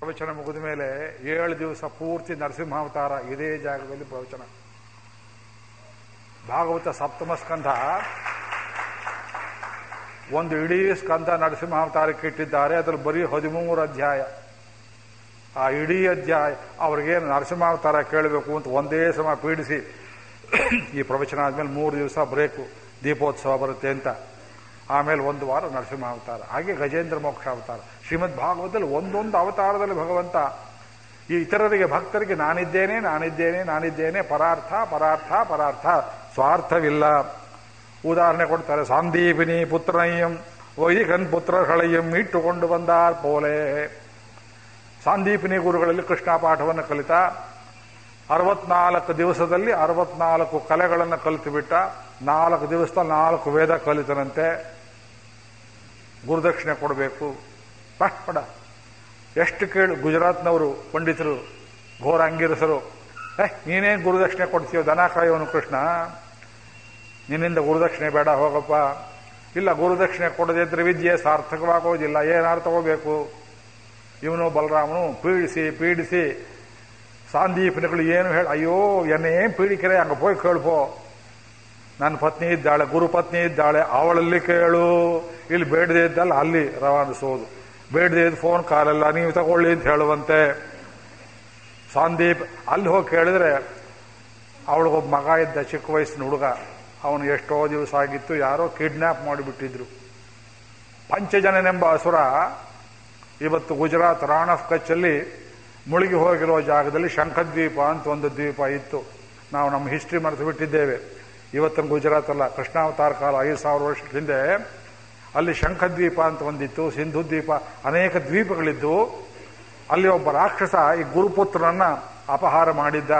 ಪ್ರವಚನ ಮುಗಿದ ಮೇಲೆ ಏಳು ದಿವಸ ಪೂರ್ತಿ ನರಸಿಂಹಾವತಾರ ಇದೇ ಜಾಗದಲ್ಲಿ ಪ್ರವಚನ. ಭಾಗವತ ಸಪ್ತಮ ಸ್ಕಂಧ. ಒಂದು ಇಡೀ ಸ್ಕಂಧ ನರಸಿಂಹಾವತಾರಕ್ಕೆ ಇಟ್ಟಿದ್ದಾರೆ. ಅದ್ರಲ್ಲಿ ಬರೀ ಹದಿಮೂರು ಅಧ್ಯಾಯ. ಆ ಇಡೀ ಅಧ್ಯಾಯ ಅವ್ರಿಗೇನು ನರಸಿಂಹಾವತಾರ ಕೇಳಬೇಕು ಅಂತ ಒಂದೇ ಸಮ ಪೀಡಿಸಿ ಈ ಪ್ರವಚನ ಆದ್ಮೇಲೆ ಮೂರು ದಿವಸ ಬ್ರೇಕು. ದೀಪೋತ್ಸವ ಬರುತ್ತೆ ಅಂತ. ಆಮೇಲೆ ಒಂದು ವಾರ ನರಸಿಂಹ ಅವತಾರ. ಹಾಗೆ ಗಜೇಂದ್ರ ಮೋಕ್ಷ ಅವತಾರ. ಶ್ರೀಮದ್ ಭಾಗವತದಲ್ಲಿ ಒಂದೊಂದು ಅವತಾರದಲ್ಲಿ ಭಗವಂತ. ಈ ಇತರರಿಗೆ ಭಕ್ತರಿಗೆ ನಾನಿದ್ದೇನೆ ನಾನಿದ್ದೇನೆ ನಾನಿದ್ದೇನೆ, ಪರಾರ್ಥ ಪರಾರ್ಥ ಪರಾರ್ಥ. ಸ್ವಾರ್ಥವಿಲ್ಲ. ಉದಾಹರಣೆ ಕೊಡ್ತಾರೆ, ಸಾಂದೀಪಿನಿ ಪುತ್ರನಯ್ಯಂ, ವೈದಿಕನ್ ಪುತ್ರಗಳಯ್ಯಂ ಇಟ್ಟುಕೊಂಡು ಬಂದಾರ್ ಪೋಲೆ. ಸಾಂದೀಪಿನಿ ಗುರುಗಳಲ್ಲಿ ಕೃಷ್ಣ ಪಾಠವನ್ನು ಕಲಿತ, ಅರವತ್ನಾಲ್ಕು ದಿವಸದಲ್ಲಿ ಅರವತ್ನಾಲ್ಕು ಕಲೆಗಳನ್ನು ಕಲಿತು ಬಿಟ್ಟ ನಾಲ್ಕು ದಿವಸದಲ್ಲಿ ನಾಲ್ಕು ವೇದ ಕಲಿತನಂತೆ. ಗುರುದಕ್ಷಿಣೆ ಕೊಡಬೇಕು. ಪಡ. ಎಷ್ಟು ಕೇಳು ಗುಜರಾತ್ನವರು ಪಂಡಿತರು, ಘೋರ ಅಂಗಿರಸರು ಏ ನೀನೇನು ಗುರುದಕ್ಷಿಣೆ ಕೊಡ್ತೀಯೋ, ದನ ಕಾಯೋನು ಕೃಷ್ಣ? ನಿನ್ನಿಂದ ಗುರುದಕ್ಷಿಣೆ ಬೇಡ, ಹೋಗಪ್ಪ. ಇಲ್ಲ, ಗುರುದಕ್ಷಿಣೆ ಕೊಡದೇ ಇದ್ರೆ ವಿದ್ಯೆ ಸಾರ್ಥಕವಾಗೋದಿಲ್ಲ ಏನಾರು ತಗೋಬೇಕು. ಇವನು ಬಲರಾಮನು, ಪೀಡಿಸಿ ಪೀಡಿಸಿ. ಸಾಂದೀಪನಗಳು ಏನು ಹೇಳ, ಅಯ್ಯೋ ಏನ್ ಪೀಡಿಕೆರೆ, ಹಂಗೆ ಹೋಗಿ ಕೇಳ್ಪೋ. ನನ್ನ ಪತ್ನಿ ಇದ್ದಾಳೆ, ಗುರು ಪತ್ನಿ ಇದ್ದಾಳೆ, ಅವಳಲ್ಲಿ ಕೇಳು. ಇಲ್ಲಿ ಬೇಡದೆ ಇದ್ದಲ್ಲ, ಅಲ್ಲಿ ರವಾನಿಸೋದು. ಬೇಡದೆ ಇದ್ದ ಫೋನ್ ಕಾಲಲ್ಲ, ನೀವು ತಗೊಳ್ಳಿ ಅಂತ ಹೇಳುವಂತೆ. ಸಂದೀಪ್, ಅಲ್ಲಿ ಹೋಗಿ ಕೇಳಿದ್ರೆ, ಅವಳಿಗೊಬ್ಬ ಮಗ ಇದ್ದ, ಚಿಕ್ಕ ವಯಸ್ಸಿನ ಹುಡುಗ. ಅವನು ಎಷ್ಟೋ ದಿವಸ ಆಗಿತ್ತು, ಯಾರೋ ಕಿಡ್ನಾಪ್ ಮಾಡಿಬಿಟ್ಟಿದ್ರು. ಪಂಚಜನನೆಂಬ ಅಸುರ ಇವತ್ತು ಗುಜರಾತ್ ರಾಣ್ ಆಫ್ ಕಚ್ಚಲ್ಲಿ ಮುಳುಗಿ ಹೋಗಿರೋ ಜಾಗದಲ್ಲಿ ಶಂಖದ್ವೀಪ ಅಂತ ಒಂದು ದ್ವೀಪ ಇತ್ತು. ನಾವು ನಮ್ಮ ಹಿಸ್ಟ್ರಿ ಮರೆತು ಬಿಟ್ಟಿದ್ದೇವೆ. ಇವತ್ತಿನ ಗುಜರಾತ್ ಅಲ್ಲ, ಕೃಷ್ಣಾವತಾರ ಕಾಲ, ಐದು ಸಾವಿರ ವರ್ಷ ಹಿಂದೆ ಅಲ್ಲಿ ಶಂಖದ್ವೀಪ ಅಂತ ಒಂದಿತ್ತು ಸಿಂಧು ದ್ವೀಪ ಅನೇಕ ದ್ವೀಪಗಳಿದ್ದು, ಅಲ್ಲಿ ಒಬ್ಬ ರಾಕ್ಷಸ ಈ ಗುರುಪುತ್ರನನ್ನ ಅಪಹಾರ ಮಾಡಿದ್ದ.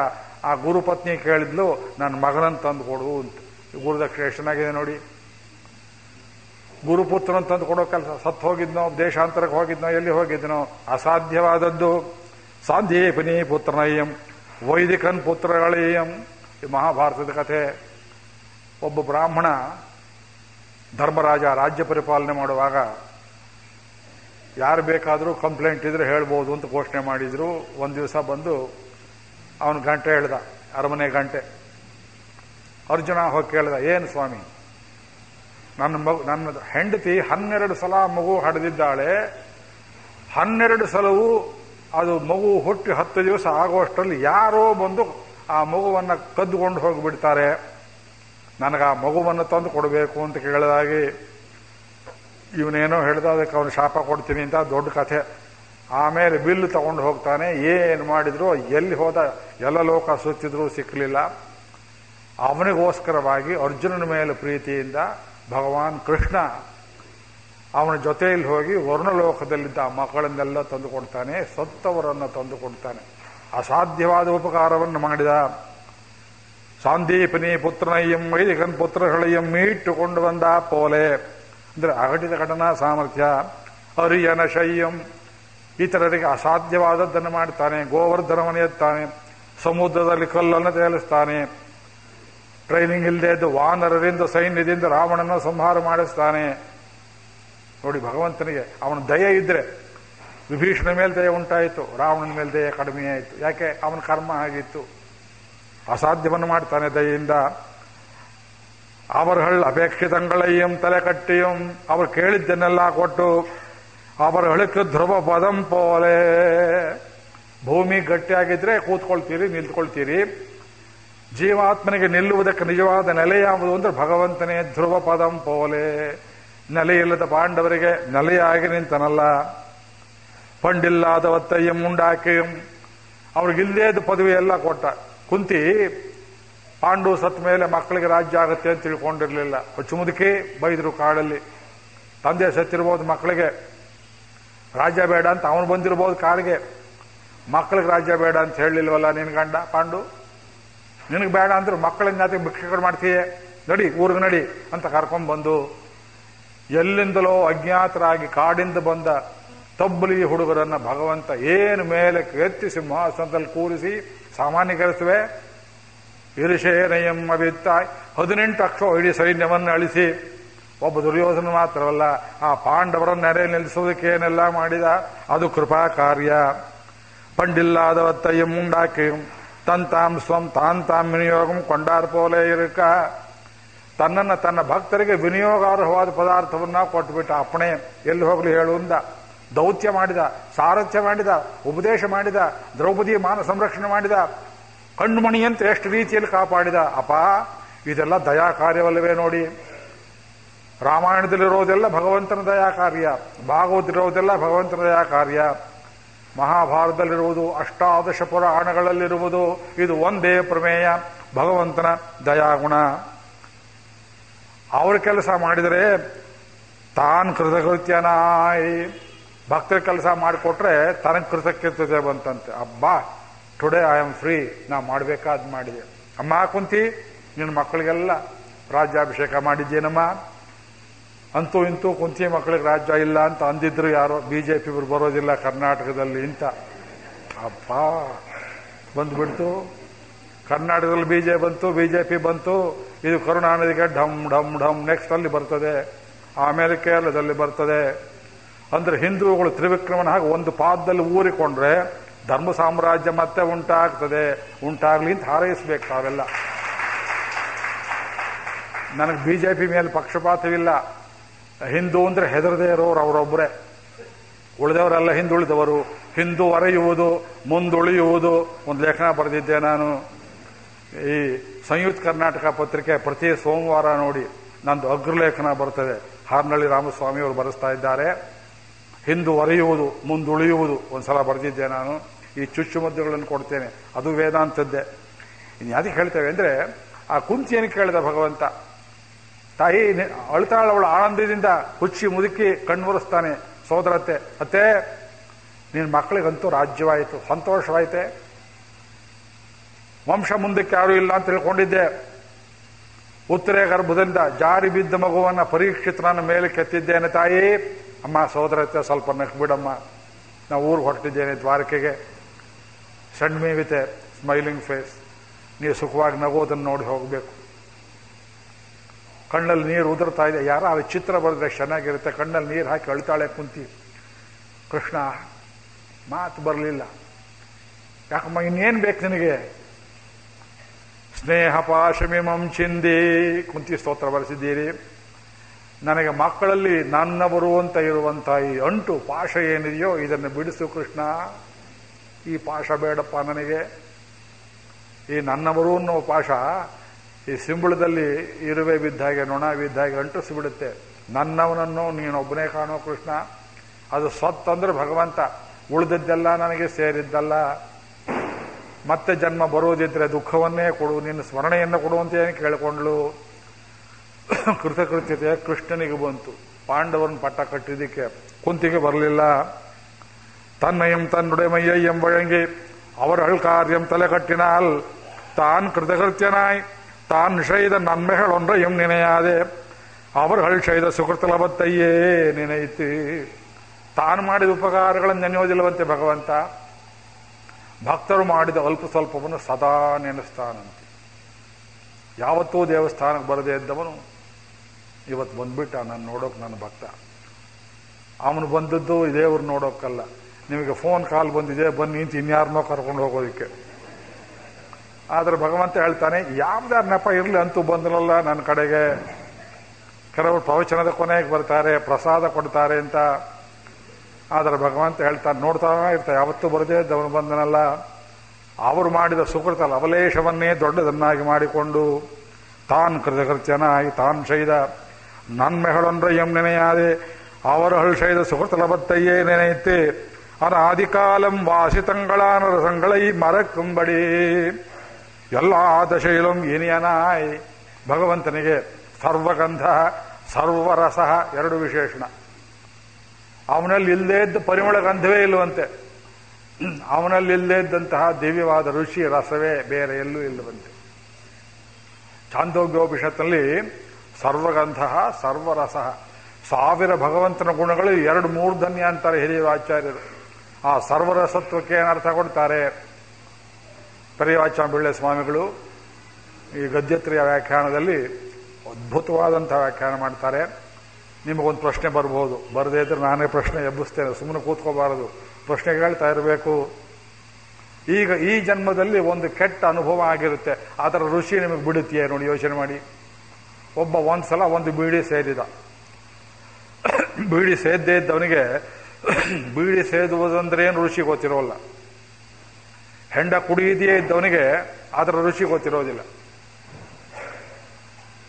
ಆ ಗುರುಪತ್ನಿ ಕೇಳಿದ್ಲು ನನ್ನ ಮಗನನ್ನು ತಂದು ಕೊಡು ಅಂತ ಗುರುದಕ್ಷಿಣೆ ಎಷ್ಟನಾಗಿದೆ ನೋಡಿ. ಗುರುಪುತ್ರನ ತಂದು ಕೊಡೋ ಕೆಲಸ, ಸತ್ತು ಹೋಗಿದ್ನೋ, ದೇಶಾಂತರಕ್ಕೆ ಹೋಗಿದ್ನೋ, ಎಲ್ಲಿ ಹೋಗಿದ್ನೋ, ಅಸಾಧ್ಯವಾದದ್ದು. ಸಾಂದೀಪನಿ ಪುತ್ರನಯ್ಯಂ ವೈದಿಕನ್ ಪುತ್ರಗಳೇಯಂ, ಈ ಮಹಾಭಾರತದ ಕಥೆ. ಒಬ್ಬ ಬ್ರಾಹ್ಮಣ ಧರ್ಮರಾಜ ರಾಜ್ಯ ಪರಿಪಾಲನೆ ಮಾಡುವಾಗ ಯಾರು ಬೇಕಾದರೂ ಕಂಪ್ಲೇಂಟ್ ಇದ್ರೆ ಹೇಳ್ಬೋದು ಅಂತ ಘೋಷಣೆ ಮಾಡಿದರು. ಒಂದು ದಿವಸ ಬಂದು ಅವನು ಗಂಟೆ ಹೇಳ್ದ, ಅರಮನೆ ಗಂಟೆ. ಅರ್ಜುನ ಹೋಗಿ ಕೇಳ್ದ, ಏನು ಸ್ವಾಮಿ, ನನ್ನ ಮಗು, ನನ್ನ ಹೆಂಡತಿ ಹನ್ನೆರಡು ಸಲ ಮಗು ಹಡೆದಿದ್ದಾಳೆ. ಹನ್ನೆರಡು ಸಲವೂ ಅದು ಮಗು ಹುಟ್ಟಿ ಹತ್ತು ದಿವಸ ಆಗುವಷ್ಟರಲ್ಲಿ ಯಾರೋ ಬಂದು ಆ ಮಗುವನ್ನು ಕದ್ದುಕೊಂಡು ಹೋಗಿಬಿಡ್ತಾರೆ. ನನಗೆ ಆ ಮಗುವನ್ನು ತಂದು ಕೊಡಬೇಕು ಅಂತ ಕೇಳಿದಾಗಿ ಇವನೇನೋ ಹೇಳಿದ, ಅದಕ್ಕೆ ಅವನು ಶಾಪ ಕೊಡ್ತೀನಿ ಅಂತ ದೊಡ್ಡ ಕಥೆ. ಆಮೇಲೆ ಬಿಲ್ಲು ತಗೊಂಡು ಹೋಗ್ತಾನೆ. ಏನು ಮಾಡಿದ್ರು? ಎಲ್ಲಿ ಹೋದ? ಎಲ್ಲ ಲೋಕ ಸುತ್ತಿದ್ರು ಸಿಕ್ಕಲಿಲ್ಲ. ಅವನಿಗೋಸ್ಕರವಾಗಿ ಅರ್ಜುನನ ಮೇಲೆ ಪ್ರೀತಿಯಿಂದ ಭಗವಾನ್ ಕೃಷ್ಣ ಅವನ ಜೊತೆಯಲ್ಲಿ ಹೋಗಿ ವರ್ಣಲೋಕದಲ್ಲಿದ್ದ ಮಕ್ಕಳನ್ನೆಲ್ಲ ತಂದುಕೊಡ್ತಾನೆ ಸತ್ತವರನ್ನು ತಂದುಕೊಡ್ತಾನೆ ಅಸಾಧ್ಯವಾದ ಉಪಕಾರವನ್ನು ಮಾಡಿದ. ಸಾಂದೀಪನಿ ಪುತ್ರನಯ್ಯಂ ವೈದಿಕನ್ ಪುತ್ರಗಳಯ್ಯಂ ಮೀಟ್ಟುಕೊಂಡು ಬಂದ ಪೋಲೆ. ಅಂದ್ರೆ ಅಘಟಿತ ಘಟನಾ ಸಾಮರ್ಥ್ಯ. ಅರಿಯನ ಶಯ್ಯಂ ಇತರರಿಗೆ ಅಸಾಧ್ಯವಾದದ್ದನ್ನು ಮಾಡ್ತಾನೆ. ಗೋವರ್ಧನವನ್ನು ಎತ್ತಾನೆ. ಸಮುದ್ರದಲ್ಲಿ ಕಲ್ಲನ್ನು ತೇಲಿಸ್ತಾನೆ. ಟ್ರೈನಿಂಗ್ ಇಲ್ಲದೆ ಇದ್ದು ವಾನರರಿಂದ, ಸೈನ್ಯದಿಂದ ರಾವಣನ ಸಂಹಾರ ಮಾಡಿಸ್ತಾನೆ. ನೋಡಿ, ಭಗವಂತನಿಗೆ ಅವನ ದಯ ಇದ್ರೆ ವಿಭೀಷಣ ಮೇಲೆ ದಯ ಉಂಟಾಯಿತು, ರಾವಣನ ಮೇಲೆ ದಯ ಕಡಿಮೆ ಆಯಿತು ಯಾಕೆ? ಅವನ ಕರ್ಮ ಆಗಿತ್ತು ಅಸಾಧ್ಯವನ್ನು ಮಾಡ್ತಾನೆ ದಯೆಯಿಂದ. ಅವರ್ಗಳ್ ಅಪೇಕ್ಷಿತಂಗಳಯ್ಯಂ ತಲೆ ಕಟ್ಟಿಯಂ. ಅವರು ಕೇಳಿದ್ದನ್ನೆಲ್ಲ ಕೊಟ್ಟು ಅವರ್ಗಳಿಗೆ ಧ್ರುವ ಪದಂ ಪೋಲೆ. ಭೂಮಿ ಗಟ್ಟಿಯಾಗಿದ್ರೆ ಕೂತ್ಕೊಳ್ತೀರಿ, ನಿಂತ್ಕೊಳ್ತೀರಿ. ಜೀವಾತ್ಮನಿಗೆ ನಿಲ್ಲುವುದಕ್ಕೆ ನಿಜವಾದ ನೆಲೆ ಯಾವುದು ಅಂದ್ರೆ ಭಗವಂತನೇ ಧ್ರುವ ಪದಂ ಪೋಲೆ. ನೆಲೆಯಿಲ್ಲದ ಪಾಂಡವರಿಗೆ ನೆಲೆಯಾಗಿ ನಿಂತನಲ್ಲ. ಪಂಡಿಲ್ಲಾದ ಒತ್ತಯ್ಯಂ ಮುಂಡಾಕಿಯಂ ಅವ್ರಿಗಿಲ್ಲದೇ ಪದವಿ ಎಲ್ಲ ಕೊಟ್ಟ. ಕುಂತಿ ಪಾಂಡು ಸತ್ ಮೇಲೆ ಮಕ್ಕಳಿಗೆ ರಾಜ್ಯ ಆಗುತ್ತೆ ಅಂತ ತಿಳ್ಕೊಂಡಿರ್ಲಿಲ್ಲ. ಮುದುಕಿ ಬೈದ್ರು ಕಾಡಲ್ಲಿ. ತಂದೆ ಸತ್ತಿರ್ಬೋದು ಮಕ್ಕಳಿಗೆ. ರಾಜ್ಯ ಬೇಡ ಅಂತ ಅವನು ಬಂದಿರ್ಬೋದು ಕಾಡಿಗೆ. ಮಕ್ಕಳಿಗೆ ರಾಜ್ಯ ಬೇಡ ಅಂತ ಹೇಳಲಿಲ್ವಲ್ಲ ನಿನ್ ಗಂಡ ಪಾಂಡು? ನಿನಗೆ ಬೇಡ ಅಂದ್ರೆ ಮಕ್ಕಳಿಂದ ಭಿಕ್ಷಕರು ಮಾಡ್ತೀಯೇ? ನಡಿ, ಊರಿಗೆ ನಡಿ ಅಂತ ಕರ್ಕೊಂಡ್ ಬಂದು ಎಲ್ಲಿಂದಲೋ ಅಜ್ಞಾತರಾಗಿ ಕಾಡಿಂದ ಬಂದ ತಬ್ಬಲಿ ಹುಡುಗರನ್ನ ಭಗವಂತ ಏನು ಮೇಲೆ ಎತ್ತಿ ಸಿಂಹಾಸನದಲ್ಲಿ ಕೂರಿಸಿ ಸಾಮಾನ್ಯಕರಿಸುವೆ. ಇರುಷೇನಯಂ ಅವಿತ್ತಾಯ್ ಹದಿನೆಂಟು ಅಕ್ಷೋ ಇಡೀ ಸೈನ್ಯವನ್ನು ಅಳಿಸಿ. ಒಬ್ಬ ದುರ್ಯೋಧನ ಮಾತ್ರವಲ್ಲ, ಆ ಪಾಂಡವರ ನೆರೆ ನಿಲ್ಲಿಸೋದಕ್ಕೆ ಏನೆಲ್ಲ ಮಾಡಿದ? ಅದು ಕೃಪಾ ಕಾರ್ಯ. ಪಂಡಿಲ್ಲಾದವತ್ತಯ್ಯ ಮುಂಡಾಕಿ. ತಂತಾಂ ಸ್ವಂ ತಾನ್ ತಾಂ ವಿನಿಯೋಗಂ ಕೊಂಡಾರ್ ಪೋಲೆ ಇರುಕ. ತನ್ನನ್ನು ತನ್ನ ಭಕ್ತರಿಗೆ ವಿನಿಯೋಗಾರ್ಹವಾದ ಪದಾರ್ಥವನ್ನ ಕೊಟ್ಬಿಟ್ಟ ಅಪ್ಪಣೆ. ಎಲ್ಲಿ ಹೋಗಲಿ ಹೇಳು ಅಂದ. ದೌತ್ಯ ಮಾಡಿದ, ಸಾರಥ್ಯ ಮಾಡಿದ, ಉಪದೇಶ ಮಾಡಿದ ದ್ರೌಪದಿ ಮಾನ ಸಂರಕ್ಷಣೆ ಮಾಡಿದ ಕಣ್ಮಣಿಯಂತೆ ಎಷ್ಟು ರೀತಿಯಲ್ಲಿ ಕಾಪಾಡಿದ, ಅಪ, ಇದೆಲ್ಲ ದಯಾ ಕಾರ್ಯವಲ್ಲವೇ ನೋಡಿ. ರಾಮಾಯಣದಲ್ಲಿರೋದೆಲ್ಲ ಭಗವಂತನ ದಯಾ ಕಾರ್ಯ ಭಾಗವತರೋದೆಲ್ಲ ಭಗವಂತನ ದಯಾ ಕಾರ್ಯ ಮಹಾಭಾರತದಲ್ಲಿರುವುದು ಅಷ್ಟಾದಶ ಪುರಾಣಗಳಲ್ಲಿರುವುದು, ಇದು ಒಂದೇ ಪ್ರಮೇಯ, ಭಗವಂತನ ದಯಾಗುಣ. ಅವ್ರ ಕೆಲಸ ಮಾಡಿದರೆ ತಾನ್ ಕೃತಕೃತ್ಯನಾಯ್. ಭಕ್ತರ ಕೆಲಸ ಮಾಡಿಕೊಟ್ರೆ ತನಗೆ ಕೃತಜ್ಞತೆ ಬಂತಂತೆ. ಅಬ್ಬಾ ಟುಡೇ ಐ ಆಮ್ ಫ್ರೀ ನಾ ಮಾಡಬೇಕಾದ್ ಮಾಡಿದೆ. ಅಮ್ಮ, ಕುಂತಿ ನಿನ್ನ ಮಕ್ಕಳಿಗೆಲ್ಲ ರಾಜ್ಯಾಭಿಷೇಕ ಮಾಡಿದ್ದೇನಮ್ಮ. ಅಂತೂ ಇಂತೂ ಕುಂತಿ ಮಕ್ಕಳಿಗೆ ರಾಜ್ಯ ಇಲ್ಲ ಅಂತ ಅಂದಿದ್ರು ಯಾರೋ ಬಿ ಜೆ ಪಿ ಬರೋದಿಲ್ಲ ಕರ್ನಾಟಕದಲ್ಲಿ ಅಂತ. ಅಪ್ಪ ಬಂದ್ಬಿಡ್ತು. ಕರ್ನಾಟಕದಲ್ಲಿ ಬಿ ಜೆ ಬಂತು ಬಿ ಜೆ ಪಿ ಬಂತು. ಇದು ಕರುಣಾನಿಧಿಗೆ ಢಮ್ ಢಮ್ ಢಮ್ ನೆಕ್ಸ್ಟ್ ಅಲ್ಲಿ ಬರ್ತದೆ. ಆಮೇಲೆ ಕೇರಳದಲ್ಲಿ ಬರ್ತದೆ. ಅಂದ್ರೆ ಹಿಂದೂಗಳು ತ್ರಿವಿಕ್ರಮನ ಹಾಗೆ ಒಂದು ಪಾದದಲ್ಲಿ ಊರಿಕೊಂಡ್ರೆ ಧರ್ಮ ಸಾಮ್ರಾಜ್ಯ ಮತ್ತೆ ಉಂಟಾಗ್ತದೆ. ಉಂಟಾಗ್ಲಿ ಅಂತ ಹಾರೈಸ್ಬೇಕು ತಾವೆಲ್ಲ. ನನಗೆ ಬಿಜೆಪಿ ಮೇಲೆ ಪಕ್ಷಪಾತವಿಲ್ಲ. ಹಿಂದೂ ಅಂದ್ರೆ ಹೆದರದೇ ಇರೋರು ಅವರೊಬ್ಬರೇ ಉಳಿದವರೆಲ್ಲ ಹಿಂದುಳಿದವರು. ಹಿಂದೂ ಅರೆಯುವುದು, ಮುಂದುಳಿಯುವುದು. ಒಂದು ಲೇಖನ ಬರೆದಿದ್ದೆ ನಾನು. ಈ ಸಂಯುಕ್ತ ಕರ್ನಾಟಕ ಪತ್ರಿಕೆ ಪ್ರತಿ ಸೋಮವಾರ ನೋಡಿ ನಂದು ಅಗ್ರಲೇಖನ ಬರ್ತದೆ. ಹಾರ್ನಳ್ಳಿ ರಾಮಸ್ವಾಮಿ ಅವರು ಬರೆಸ್ತಾ ಇದ್ದಾರೆ. ಹಿಂದೂ ಒರೆಯುವುದು, ಮುಂದುಳಿಯುವುದು. ಒಂದ್ಸಲ ಬರೆದಿದ್ದೆ ನಾನು. ಈ ಚುಚ್ಚುಮದ್ದುಗಳನ್ನು ಕೊಡ್ತೇನೆ. ಅದು ವೇದಾಂತದ್ದೇ. ಇನ್ನು ಯಾಕೆ ಹೇಳ್ತೇವೆ ಅಂದ್ರೆ, ಆ ಕುಂತಿಯನ್ನು ಕೇಳಿದ ಭಗವಂತ, ತಾಯಿ ಅಳ್ತಾಳವಳ ಆನಂದದಿಂದ ಹುಚ್ಚಿ ಮುದುಕಿ ಕಣ್ಮುರಿಸ್ತಾನೆ ಸೋದರತ್ತೆ, ಅತ್ತೆ ನಿನ್ನ ಮಕ್ಕಳಿಗಂತೂ ರಾಜ್ಯವಾಯಿತು, ಸಂತೋಷವಾಯಿತೆ? ವಂಶ ಮುಂದಕ್ಕೆ ಯಾರೂ ಇಲ್ಲ ಅಂತ ತಿಳ್ಕೊಂಡಿದ್ದೆ. ಉತ್ತರೇ ಗರ್ಭದಿಂದ ಜಾರಿ ಬಿದ್ದ ಮಗುವನ್ನ ಪರೀಕ್ಷಿತನ ಮೇಲೆ ಕೆತ್ತಿದ್ದೇನೆ ತಾಯಿ. ಅಮ್ಮ ಸೋದರತ್ತೆ ಸ್ವಲ್ಪ ನಕ್ಬಿಡಮ್ಮ ನಾವು ಊರಿಗೆ ಹೊರಟಿದ್ದೇನೆ ದ್ವಾರಕೆಗೆ. ಸಣ್ಮೀವಿತೆ ಸ್ಮೈಲಿಂಗ್ ಫೇಸ್ ನೀವು ಸುಖವಾಗಿ ನಗೋದನ್ನು ನೋಡಿ ಹೋಗಬೇಕು. ಕಣ್ಣಲ್ಲಿ ನೀರು ಉದುರ್ತಾ ಇದೆ. ಯಾರೋ ಆ ಚಿತ್ರ ಬರೆದ್ರೆ ಚೆನ್ನಾಗಿರುತ್ತೆ ಕಣ್ಣಲ್ಲಿ ನೀರು ಹಾಕಿ ಅಳ್ತಾಳೆ ಕುಂತಿ. ಕೃಷ್ಣ, ಮಾತು ಬರಲಿಲ್ಲ. ಯಾಕಮ್ಮ, ಇನ್ನೇನು ಬೇಕು ನಿನಗೆ? ಸ್ನೇಹ ಪಾಶಮಿಮಂ ಚಿಂದಿ. ಕುಂತಿ ಸ್ತೋತ್ರ ಬರೆಸಿದ್ದೀರಿ. ನನಗೆ ಮಕ್ಕಳಲ್ಲಿ ನನ್ನ ಬರುವಂತ ಇರುವಂತ ಈ ಅಂಟು ಪಾಶ ಏನಿದೆಯೋ ಇದನ್ನು ಬಿಡಿಸು ಕೃಷ್ಣ. ಈ ಪಾಶ ಬೇಡಪ್ಪ ನನಗೆ. ಈ ನನ್ನವರು ಅನ್ನೋ ಪಾಶ ಈ ಸಿಂಬಳದಲ್ಲಿ ಇರುವೆ ಬಿದ್ದಾಗೆ ನೊಣ ಬಿದ್ದಾಗೆ ಅಂಟಿಸ್ಬಿಡುತ್ತೆ. ನನ್ನವನನ್ನು ನೀನೊಬ್ಬನೇ ಕಾಣೋ ಕೃಷ್ಣ. ಅದು ಸ್ವತ್ತಂದ್ರೆ ಭಗವಂತ, ಉಳಿದದ್ದೆಲ್ಲ ನನಗೆ ಸೇರಿದ್ದಲ್ಲ. ಮತ್ತೆ ಜನ್ಮ ಬರೋದಿದ್ರೆ ದುಃಖವನ್ನೇ ಕೊಡು, ನಿನ್ನ ಸ್ಮರಣೆಯನ್ನು ಏನು ಕೃತಕೃತ್ಯತೆಯ ಕೃಷ್ಣನಿಗೆ ಬಂತು. ಪಾಂಡವರನ್ನು ಪಟ್ಟ ಕಟ್ಟಿದ್ದಕ್ಕೆ ಕುಂತಿಗೆ ಬರಲಿಲ್ಲ. ತನ್ನಯಂ ತನ್ನುಡೆಮಯ್ಯ ಎಂಬಳಂಗೆ ಅವರ ಅಳ್ಕಾರ್ಯಂ ತಲೆ ಕಟ್ಟಿನ ಅಲ್ ತಾನ್ ಕೃತಕೃತ್ಯನಾಯ್ ಎಂ ನೆನೆಯಾದೆ, ಅವರ ಹಳ್ ಶೈದ ಸುಕೃತ സുഹൃത്തുളഭത്തയ്യേ നനയിത്ത് ತಾನು ಮಾಡಿದ ಉಪಕಾರಗಳನ್ನು ನೆನೆಯೋದಿಲ್ಲವಂತೆ ಭಗವಂತ. ಭಕ್ತರು ಮಾಡಿದ ಅಲ್ಪ ಸ್ವಲ್ಪವನ್ನು ಸದಾ ನೆನೆಸ್ತಾನಂತೆ. ಯಾವತ್ತೂ ದೇವಸ್ಥಾನಕ್ಕೆ ಬರದೇ ಇದ್ದವನು ಇವತ್ತು ಬಂದ್ಬಿಟ್ಟ ನಾನು ನೋಡೋಕೆ ನನ್ನ ಭಕ್ತ. ಅವನು ಬಂದದ್ದು ಇದೇವ್ರು ನೋಡೋಕ್ಕಲ್ಲ ನಿಮಗೆ ಫೋನ್ ಕಾಲ್ ಬಂದಿದೆ, ಬನ್ನಿ ನಿಂತು ಇನ್ಯಾರನ್ನೋ ಕರ್ಕೊಂಡು ಹೋಗೋದಕ್ಕೆ. ಆದರೆ ಭಗವಂತ ಹೇಳ್ತಾನೆ, ಯಾವ್ದಾರು ನೆಪ ಇರಲಿ ಅಂತೂ ಬಂದ್ರಲ್ಲ ನನ್ನ ಕಡೆಗೆ. ಕೆಲವರು ಪ್ರವಚನದ ಕೊನೆಗೆ ಬರ್ತಾರೆ, ಪ್ರಸಾದ ಕೊಡ್ತಾರೆ ಅಂತ. ಆದರೆ ಭಗವಂತ ಹೇಳ್ತಾನೆ, ನೋಡ್ತಾ ಇರ್ತಾ, ಯಾವತ್ತೂ ಬರದೇ ಅವನು ಬಂದನಲ್ಲ. ಅವರು ಮಾಡಿದ ಸುಕೃತ ಅವಲೇಶವನ್ನೇ ದೊಡ್ಡದನ್ನಾಗಿ ಮಾಡಿಕೊಂಡು ತಾನ್ ಕೃತಕೃತ್ಯನಾಗಿ ತಾನ್ ಶೈದ. நன்மைகளொன்றையும் நினையாதே அவர்கள் செய்த சுகத்த லபத்தையே நினைத்து அனாதிகாலம் வாசித்தங்களான ரசங்களை மறக்கும்படி ಎಲ್ಲ ದಶೆಯಲ್ಲೂ ಇನಿಯನಾಯ್ ಭಗವಂತನಿಗೆ ಸರ್ವಗಂಧ ಸರ್ವರಸ ಎರಡು ವಿಶೇಷಣ ಅವನಲ್ಲಿ ಇಲ್ಲದೇ ಇದ್ದ ಪರಿಮಳ ಗಂಧವೇ ಇಲ್ಲವಂತೆ ಅವನಲ್ಲಿ ಇಲ್ಲದೇ ಇದ್ದಂತಹ ದಿವ್ಯವಾದ ರುಚಿ ರಸವೇ ಬೇರೆ ಎಲ್ಲೂ ಇಲ್ಲವಂತೆ ಚಾಂದೋಗ್ಯೋಪನಿಷತ್ನಲ್ಲಿ ಸರ್ವಗಂಧ, ಸರ್ವರಸ. ಸಾವಿರ ಭಗವಂತನ ಗುಣಗಳು ಎರಡು ಮೂರು ಧನ್ಯ ಅಂತಾರೆ ಹಿರಿಯ ಆಚಾರ್ಯರು. ಆ ಸರ್ವರಸತ್ವಕ್ಕೆ ಏನರ್ಥ ಕೊಡ್ತಾರೆ? ಪರ್ಯವಾಚಾಂಬಿಳ್ಳೆ ಸ್ವಾಮಿಗಳು, ಈ ಗದ್ಯತ್ರಿಯ ವ್ಯಾಖ್ಯಾನದಲ್ಲಿ ಅದ್ಭುತವಾದಂಥ ವ್ಯಾಖ್ಯಾನ ಮಾಡ್ತಾರೆ. ನಿಮಗೊಂದು ಪ್ರಶ್ನೆ ಬರ್ಬೋದು. ಬರದೇ ಇದ್ರೆ ನಾನೇ ಪ್ರಶ್ನೆ ಎಬ್ಬಿಸ್ತೇನೆ. ಸುಮ್ಮನೆ ಕೂತ್ಕೋಬಾರದು. ಪ್ರಶ್ನೆ ಕೇಳ್ತಾ ಇರಬೇಕು. ಈಗ ಈ ಜನ್ಮದಲ್ಲಿ ಒಂದು ಕೆಟ್ಟ ಅನುಭವ ಆಗಿರುತ್ತೆ. ಅದರ ರುಚಿ ನಿಮಗೆ ಬಿಡುತ್ತೀಯ ನೋಡಿ ಯೋಚನೆ ಮಾಡಿ. ಒಬ್ಬ ಒಂದ್ಸಲ ಒಂದು ಬೀಡಿ ಸೇದಿದ ಬೀಡಿ ಸೇದ್ದೇ ಇದ್ದವನಿಗೆ ಬೀಡಿ ಸೇದುವುದಂದ್ರೆ ಏನು ರುಚಿ ಗೊತ್ತಿರೋಲ್ಲ. ಹೆಂಡ ಕುಡಿಯದೆಯೇ ಇದ್ದವನಿಗೆ ಅದರ ರುಚಿ ಗೊತ್ತಿರೋದಿಲ್ಲ.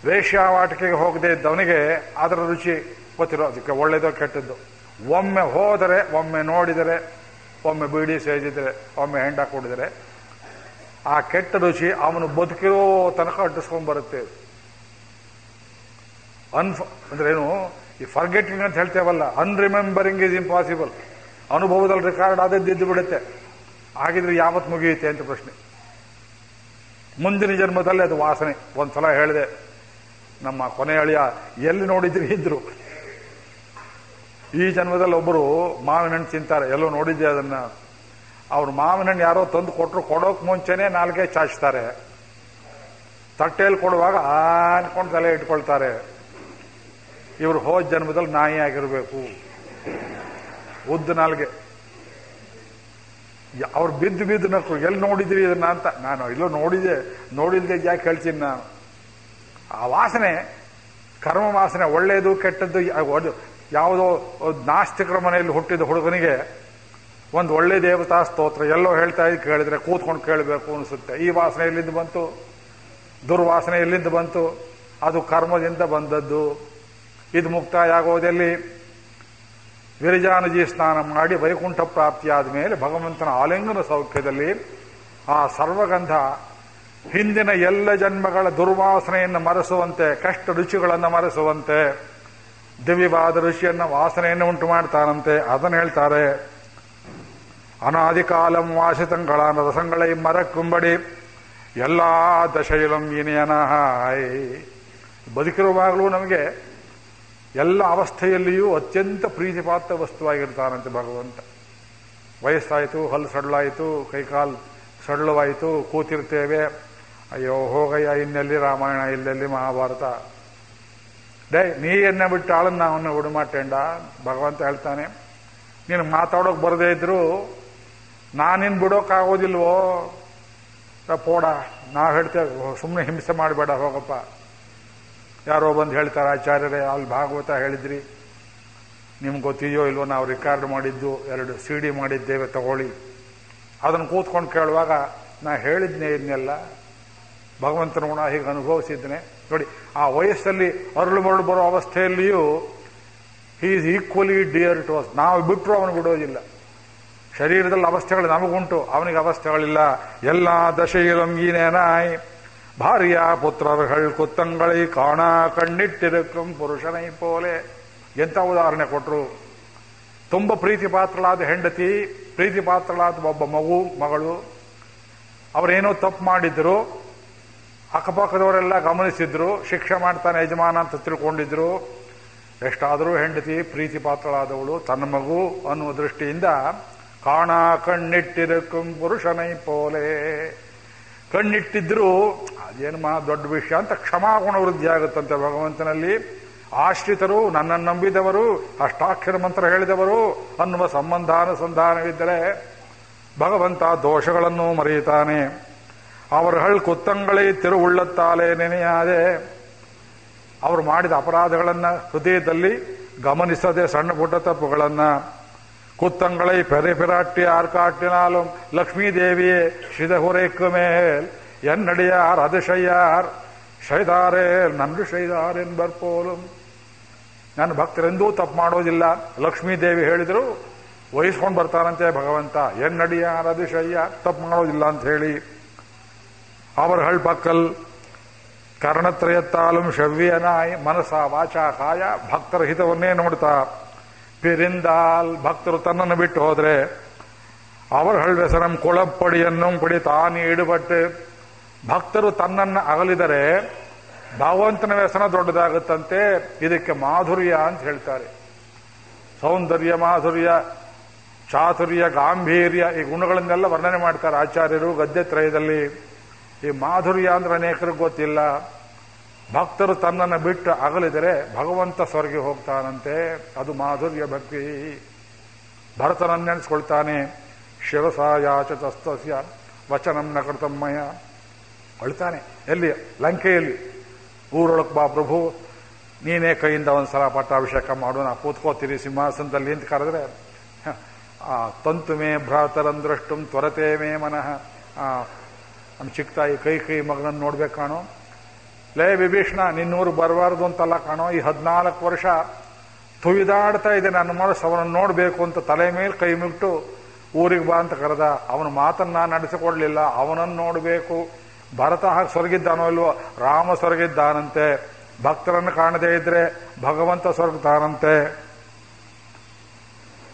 ವೇಶ್ಯಾವಾಟಿಕೆಗೆ ಹೋಗದೆ ಇದ್ದವನಿಗೆ ಅದರ ರುಚಿ ಗೊತ್ತಿರೋದಕ್ಕೆ, ಒಳ್ಳೇದೋ ಕೆಟ್ಟದ್ದು. ಒಮ್ಮೆ ಹೋದರೆ, ಒಮ್ಮೆ ನೋಡಿದರೆ, ಒಮ್ಮೆ ಬೀಡಿ ಸೇದಿದರೆ, ಒಮ್ಮೆ ಹೆಂಡ ಕುಡಿದರೆ, ಆ ಕೆಟ್ಟ ರುಚಿ ಅವನು ಬದುಕಿರೋ ತನಕ ಅಡ್ಡಿಸ್ಕೊಂಡ್ ಬರುತ್ತೆ ಅಂದ್ರೆ ಏನು? ಈ ಫರ್ಗೆಟಿಂಗ್ ಅಂತ ಹೇಳ್ತೇವಲ್ಲ ಅನ್ರಿಮೆಂಬರಿಂಗ್ ಇಸ್ ಇಂಪಾಸಿಬಲ್ ಅನುಭವದಲ್ಲಿ ರೆಕಾರ್ಡ್ ಆದದ್ದು ಬಿಡುತ್ತೆ. ಆಗಿದ್ರೆ ಯಾವತ್ತು ಮುಗಿಯುತ್ತೆ ಅಂತ ಪ್ರಶ್ನೆ. ಮುಂದಿನ ಜನ್ಮದಲ್ಲಿ ಅದು ವಾಸನೆ. ಒಂದ್ಸಲ ಹೇಳಿದೆ, ನಮ್ಮ ಕೊನೆ ಅಳಿಯ ಎಲ್ಲಿ ನೋಡಿದ್ರಿ ಇದ್ರು? ಈ ಜನ್ಮದಲ್ಲಿ ಒಬ್ಬರು ಮಾವಿನ ಹಣ್ಣು ತಿಂತಾರೆ. ಎಲ್ಲೋ ನೋಡಿದ್ದೆ ಅದನ್ನ. ಅವ್ರು ಮಾವಿನ ಹಣ್ಣು ಯಾರೋ ತಂದು ಕೊಟ್ಟರು ಕೊಡೋಕೆ ಮುಂಚೆನೆ ನಾಲ್ಗೆ ಚಾಚ್ತಾರೆ. ತಟ್ಟೆಯಲ್ಲಿ ಕೊಡುವಾಗ ಅನ್ಕೊಂಡು ತಲೆ ಇಟ್ಕೊಳ್ತಾರೆ. ಇವರು ಹೋ ಜನ್ಮದಲ್ಲಿ ನಾಯಿ ಆಗಿರಬೇಕು. ಉದ್ದ ನಾಲ್ಗೆ. ಅವ್ರು ಬಿದ್ದು ಬಿದ್ದು ನಕ್ಕು, ಎಲ್ಲಿ ನೋಡಿದ್ರಿ ಇದನ್ನ ಅಂತ? ನಾನು ಇಲ್ಲೋ ನೋಡಿದೆ. ನೋಡಿಲ್ದೆ ಯಾಕೆ ಹೇಳ್ತೀನಿ ನಾನು? ಆ ವಾಸನೆ, ಕರ್ಮ ವಾಸನೆ, ಒಳ್ಳೆಯದು, ಕೆಟ್ಟದ್ದು, ಯಾವುದೋ ನಾಸ್ತಿಕರ ಮನೆಯಲ್ಲಿ ಹುಟ್ಟಿದ ಹುಡುಗನಿಗೆ ಒಂದು ಒಳ್ಳೆ ದೇವತಾ ಸ್ತೋತ್ರ ಎಲ್ಲೋ ಹೇಳ್ತಾ ಇದ್ದು ಕೇಳಿದ್ರೆ ಕೂತ್ಕೊಂಡು ಕೇಳಬೇಕು ಅನಿಸುತ್ತೆ. ಈ ವಾಸನೆ ಎಲ್ಲಿಂದ ಬಂತು? ದುರ್ವಾಸನೆ ಎಲ್ಲಿಂದ ಬಂತು? ಅದು ಕರ್ಮದಿಂದ ಬಂದದ್ದು. ಇದು ಮುಕ್ತಾಯ ಆಗೋದೆಲ್ಲಿ ವಿರಜಾನಜಿ ಸ್ನಾನ ಮಾಡಿ ವೈಕುಂಠ ಪ್ರಾಪ್ತಿಯಾದ ಮೇಲೆ ಭಗವಂತನ ಆಲಿಂಗನ ಸೌಖ್ಯದಲ್ಲಿ ಆ ಸರ್ವಗಂಧ ಹಿಂದಿನ ಎಲ್ಲ ಜನ್ಮಗಳ ದುರ್ವಾಸನೆಯನ್ನು ಮರೆಸುವಂತೆ, ಕಷ್ಟ ರುಚಿಗಳನ್ನು ಮರೆಸುವಂತೆ, ದಿವ್ಯವಾದ ಋಷಿಯನ್ನು ವಾಸನೆಯನ್ನು ಉಂಟು ಮಾಡ್ತಾನಂತೆ. ಅದನ್ನು ಹೇಳ್ತಾರೆ, ಅನಾದಿಕಾಲಂ ವಾಸಿತಂಗಳ ರಸಂಗಳೈ ಮರಕ್ಕುಂಬಡಿ, ಎಲ್ಲ ದಶೈಲಂ ಇನಿಯನಹಾಯ್ ಬದುಕಿರುವಾಗಲೂ ನಮಗೆ ಎಲ್ಲ ಅವಸ್ಥೆಯಲ್ಲಿಯೂ ಅತ್ಯಂತ ಪ್ರೀತಿಪಾತ್ರ ವಸ್ತುವಾಗಿರ್ತಾನಂತೆ ಭಗವಂತ. ವಯಸ್ಸಾಯಿತು, ಹಲ್ಲು ಸಡ್ಲಾಯಿತು ಕೈಕಾಲು ಸಡ್ಲವಾಯಿತು ಕೂತಿರ್ತೇವೆ. ಅಯ್ಯೋ, ಹೋಗಯ್ಯ, ಇನ್ನೆಲ್ಲಿ ರಾಮಾಯಣ, ಇಲ್ಲೆಲ್ಲಿ ಮಹಾಭಾರತ? ಡೇ, ನೀ ಎನ್ನ ಬಿಟ್ಟು ಆಳನ್ನ ಅವನ್ನ ಉಡುಮಾಟೇಂಡ ಭಗವಂತ ಹೇಳ್ತಾನೆ, ನೀನು ಮಾತಾಡೋಕೆ ಬರದೇ ಇದ್ರು ನಾನಿನ್ ಬಿಡೋಕ್ಕಾಗೋದಿಲ್ವೋ ಪೋಡ ನಾವು ಹೇಳ್ತೇವೆ ಸುಮ್ಮನೆ ಹಿಂಸೆ ಮಾಡಬೇಡ, ಹೋಗಪ್ಪ. ಯಾರೋ ಬಂದು ಹೇಳ್ತಾರೆ, ಆಚಾರ್ಯರೇ, ಅಲ್ಲಿ ಭಾಗವತ ಹೇಳಿದ್ರಿ. ನಿಮ್ಗೆ ಗೊತ್ತಿದೆಯೋ ಇಲ್ವೋ, ನಾವು ರೆಕಾರ್ಡ್ ಮಾಡಿದ್ದು, ಎರಡು ಸಿ ಡಿ ಮಾಡಿದ್ದೇವೆ, ತಗೊಳ್ಳಿ. ಅದನ್ನು ಕೂತ್ಕೊಂಡು ಕೇಳುವಾಗ, ನಾ ಹೇಳಿದ್ನೇ ಇದನ್ನೆಲ್ಲ ಭಗವಂತನ ಗುಣ ಹೀಗೆ ಅನುಭವಿಸಿದ್ದೇನೆ. ನೋಡಿ, ಆ ವಯಸ್ಸಲ್ಲಿ ಅರಳು ಮರಳು ಬರೋ ಅವಸ್ಥೆಯಲ್ಲಿಯೂ he is equally dear to us ನಾವು ಬಿಟ್ಟರು ಅವನು ಬಿಡೋದಿಲ್ಲ. ಶರೀರದಲ್ಲಿ ಅವಸ್ಥೆಗಳು ನಮಗುಂಟು. ಅವನಿಗೆ ಅವಸ್ಥೆಗಳಿಲ್ಲ. ಎಲ್ಲ ದಶೆಯಿಲಂಗೀನೇನಾಯ್ ಭಾರ್ಯ ಪುತ್ರರುಗಳು ಕುತ್ತಂಗಳಿ ಕಾಣ ಕಣ್ಣಿಟ್ಟಿರಕ್ಕಂ ಪುರುಷನೈ ಪೋಲೆ. ಎಂಥ ಉದಾಹರಣೆ ಕೊಟ್ಟರು ತುಂಬ ಪ್ರೀತಿ ಪಾತ್ರಳಾದ ಹೆಂಡತಿ ಪ್ರೀತಿ ಪಾತ್ರಳಾದ ಒಬ್ಬ ಮಗು, ಮಗಳು. ಅವರೇನೋ ತಪ್ಪು ಮಾಡಿದ್ರು. ಅಕ್ಕಪಕ್ಕದವರೆಲ್ಲ ಗಮನಿಸಿದ್ರು. ಶಿಕ್ಷೆ ಮಾಡ್ತಾನೆ ಯಜಮಾನ ಅಂತ ತಿಳ್ಕೊಂಡಿದ್ರು. ಎಷ್ಟಾದರೂ ಹೆಂಡತಿ ಪ್ರೀತಿ ಪಾತ್ರಳಾದವಳು ತನ್ನ ಮಗು ಅನ್ನುವ ದೃಷ್ಟಿಯಿಂದ ಕಾಣ ಕಣ್ಣಿಟ್ಟಿರಕ್ಕಂ ಪುರುಷನೈ ಪೋಲೆ. ಕಣ್ಣಿಟ್ಟಿದ್ರು ಅದೇನು ಮಹಾ ದೊಡ್ಡ ವಿಷಯ ಅಂತ ಕ್ಷಮಾಗುಣ ವೃದ್ಧಿ ಆಗುತ್ತಂತೆ ಭಗವಂತನಲ್ಲಿ. ಆಶ್ರಿತರು, ನನ್ನನ್ನು ನಂಬಿದವರು, ಅಷ್ಟಾಕ್ಷರ ಮಂತ್ರ ಹೇಳಿದವರು, ಅನ್ನುವ ಸಂಬಂಧಾನುಸಂಧಾನವಿದ್ದರೆ ಭಗವಂತ ದೋಷಗಳನ್ನು ಮರೆಯುತ್ತಾನೆ. ಅವರ ಹಳ್ ಕುತ್ತಂಗಳೇ ತಿರುವುಳ್ಳತ್ತಾಲೆ ನೆನೆಯಾದೆ, ಅವರು ಮಾಡಿದ ಅಪರಾಧಗಳನ್ನು ಹೃದಯದಲ್ಲಿ ಗಮನಿಸದೆ ಸಣ್ಣ ಪುಟ್ಟ ತಪ್ಪುಗಳನ್ನು കുത്തങ്ങളെ പെരപിരാട്ടി ആർക്കാട്ടിനാലും ലക്ഷ്മീദേവിയെ ശിതഹുറയ്ക്കുമേൽ എന്നടിയാർ അതിശയ്യാർ ಶೈದಾರೇಲ್ ನನ್ರು ಶೈದಾರ್ ಎಂಬರ್ ಪೋಲಂ. ನನ್ನ ಭಕ್ತರೆಂದೂ ತಪ್ಪು ಮಾಡೋದಿಲ್ಲ. ಲಕ್ಷ್ಮೀದೇವಿ ಹೇಳಿದರು, ವಹಿಸ್ಕೊಂಡು ಬರ್ತಾರಂತೆ ಭಗವಂತ. ಎನ್ನಡಿಯ ಅದಿಶಯ್ಯ ತಪ್ಪು ಮಾಡೋದಿಲ್ಲ ಅಂತ ಹೇಳಿ. ಅವರ್ಗಳ್ ಪಕ್ಕಲ್ ಕರ್ಣತ್ರಯತ್ತಾಲಂ ಶವ್ಯನಾಯಿ ಮನಸ ವಾಚ ಕಾಯ ಭಕ್ತರ ಹಿತವನ್ನೇ ನೋಡ್ತಾ. ಪಿರಿಂದಾಲ್ ಭಕ್ತರು ತನ್ನನ್ನು ಬಿಟ್ಟು ಹೋದ್ರೆ ಅವರ ಹಳ್ವೆಸರಂ ಕುಳಪ್ಪಡಿಯನ್ನು ಪಡಿ ತಾನು ಇಡುಬಟ್ಟು ಭಕ್ತರು ತನ್ನನ್ನು ಅಗಲಿದರೆ ಭಗವಂತನ ವ್ಯಸನ ದೊಡ್ಡದಾಗುತ್ತಂತೆ. ಇದಕ್ಕೆ ಮಾಧುರ್ಯ ಅಂತ ಹೇಳ್ತಾರೆ. ಸೌಂದರ್ಯ, ಮಾಧುರ್ಯ, ಚಾತುರ್ಯ, ಗಾಂಭೀರ್ಯ ಈ ಗುಣಗಳನ್ನೆಲ್ಲ ವರ್ಣನೆ ಮಾಡ್ತಾರೆ ಆಚಾರ್ಯರು ಗದ್ಯತ್ರಯದಲ್ಲಿ. ಈ ಮಾಧುರ್ಯ ಅಂದ್ರೆ ಅನೇಕರಿಗೆ ಗೊತ್ತಿಲ್ಲ. ಭಕ್ತರು ತನ್ನನ್ನು ಬಿಟ್ಟು ಅಗಲಿದರೆ ಭಗವಂತ ಸ್ವರ್ಗೆ ಹೋಗ್ತಾನಂತೆ. ಅದು ಮಾಧುರ್ಯ ಭಕ್ತಿ. ಭರತನನ್ನೆನೆಸ್ಕೊಳ್ತಾನೆ ಶಿರಸಾಯಾಚತಸ್ತಸ್ಯ ವಚನಂ ವಚನ ಕೃತಮ್ಮಯ್ಯ ಅಳ್ತಾನೆ. ಎಲ್ಲಿ ಲಂಕೆಯಲ್ಲಿ. ಊರೊಳಕ್ ಬಾ ಪ್ರಭು. ನೀನೇ ಕೈಯಿಂದ ಒಂದ್ಸಲ ಪಟ್ಟಾಭಿಷೇಕ ಮಾಡು ನಾ ಕೂತ್ಕೋತೀರಿ ಸಿಂಹಾಸನದಲ್ಲಿ ಅಂತ ಕರೆದ್ರೆ ಆ, ತಂತು ಮೇ ಭ್ರಾತರಂದ್ರಷ್ಟುಂ ತ್ವರತೆ ಮೇ ಮನಃ. ನಮ್ಮ ಚಿಕ್ಕ ತಾಯಿ ಕೈ ಕೈ ಮಗನನ್ನು ನೋಡ್ಬೇಕು ಕಾಣೋ. ಲೇ ವಿಭೀಷಣ, ನಿನ್ನೂರು ಬರಬಾರ್ದು ಅಂತಲ್ಲ ಕಾಣೋ, ಈ ಹದಿನಾಲ್ಕು ವರ್ಷ ತುಯಿದಾಡ್ತಾ ಇದೆ ನನ್ನ ಮನಸ್ಸು, ಅವನನ್ನು ನೋಡಬೇಕು ಅಂತ ತಲೆ ಮೇಲೆ ಕೈ ಮುಟ್ಟು ಊರಿಗೆ ಬಾ ಅಂತ ಕರೆದ. ಅವನ ನಾನು ನಡೆಸಿಕೊಡ್ಲಿಲ್ಲ ಅವನನ್ನು ನೋಡಬೇಕು. ಭರತ ಹಾಗೆ ಸ್ವರ್ಗಿದ್ದಾನೋ ಇಲ್ವೋ, ರಾಮ ಸ್ವರ್ಗಿದ್ದಾನಂತೆ. ಭಕ್ತರನ್ನು ಕಾಣದೇ ಇದ್ರೆ ಭಗವಂತ ಸ್ವರ್ಗತಾನಂತೆ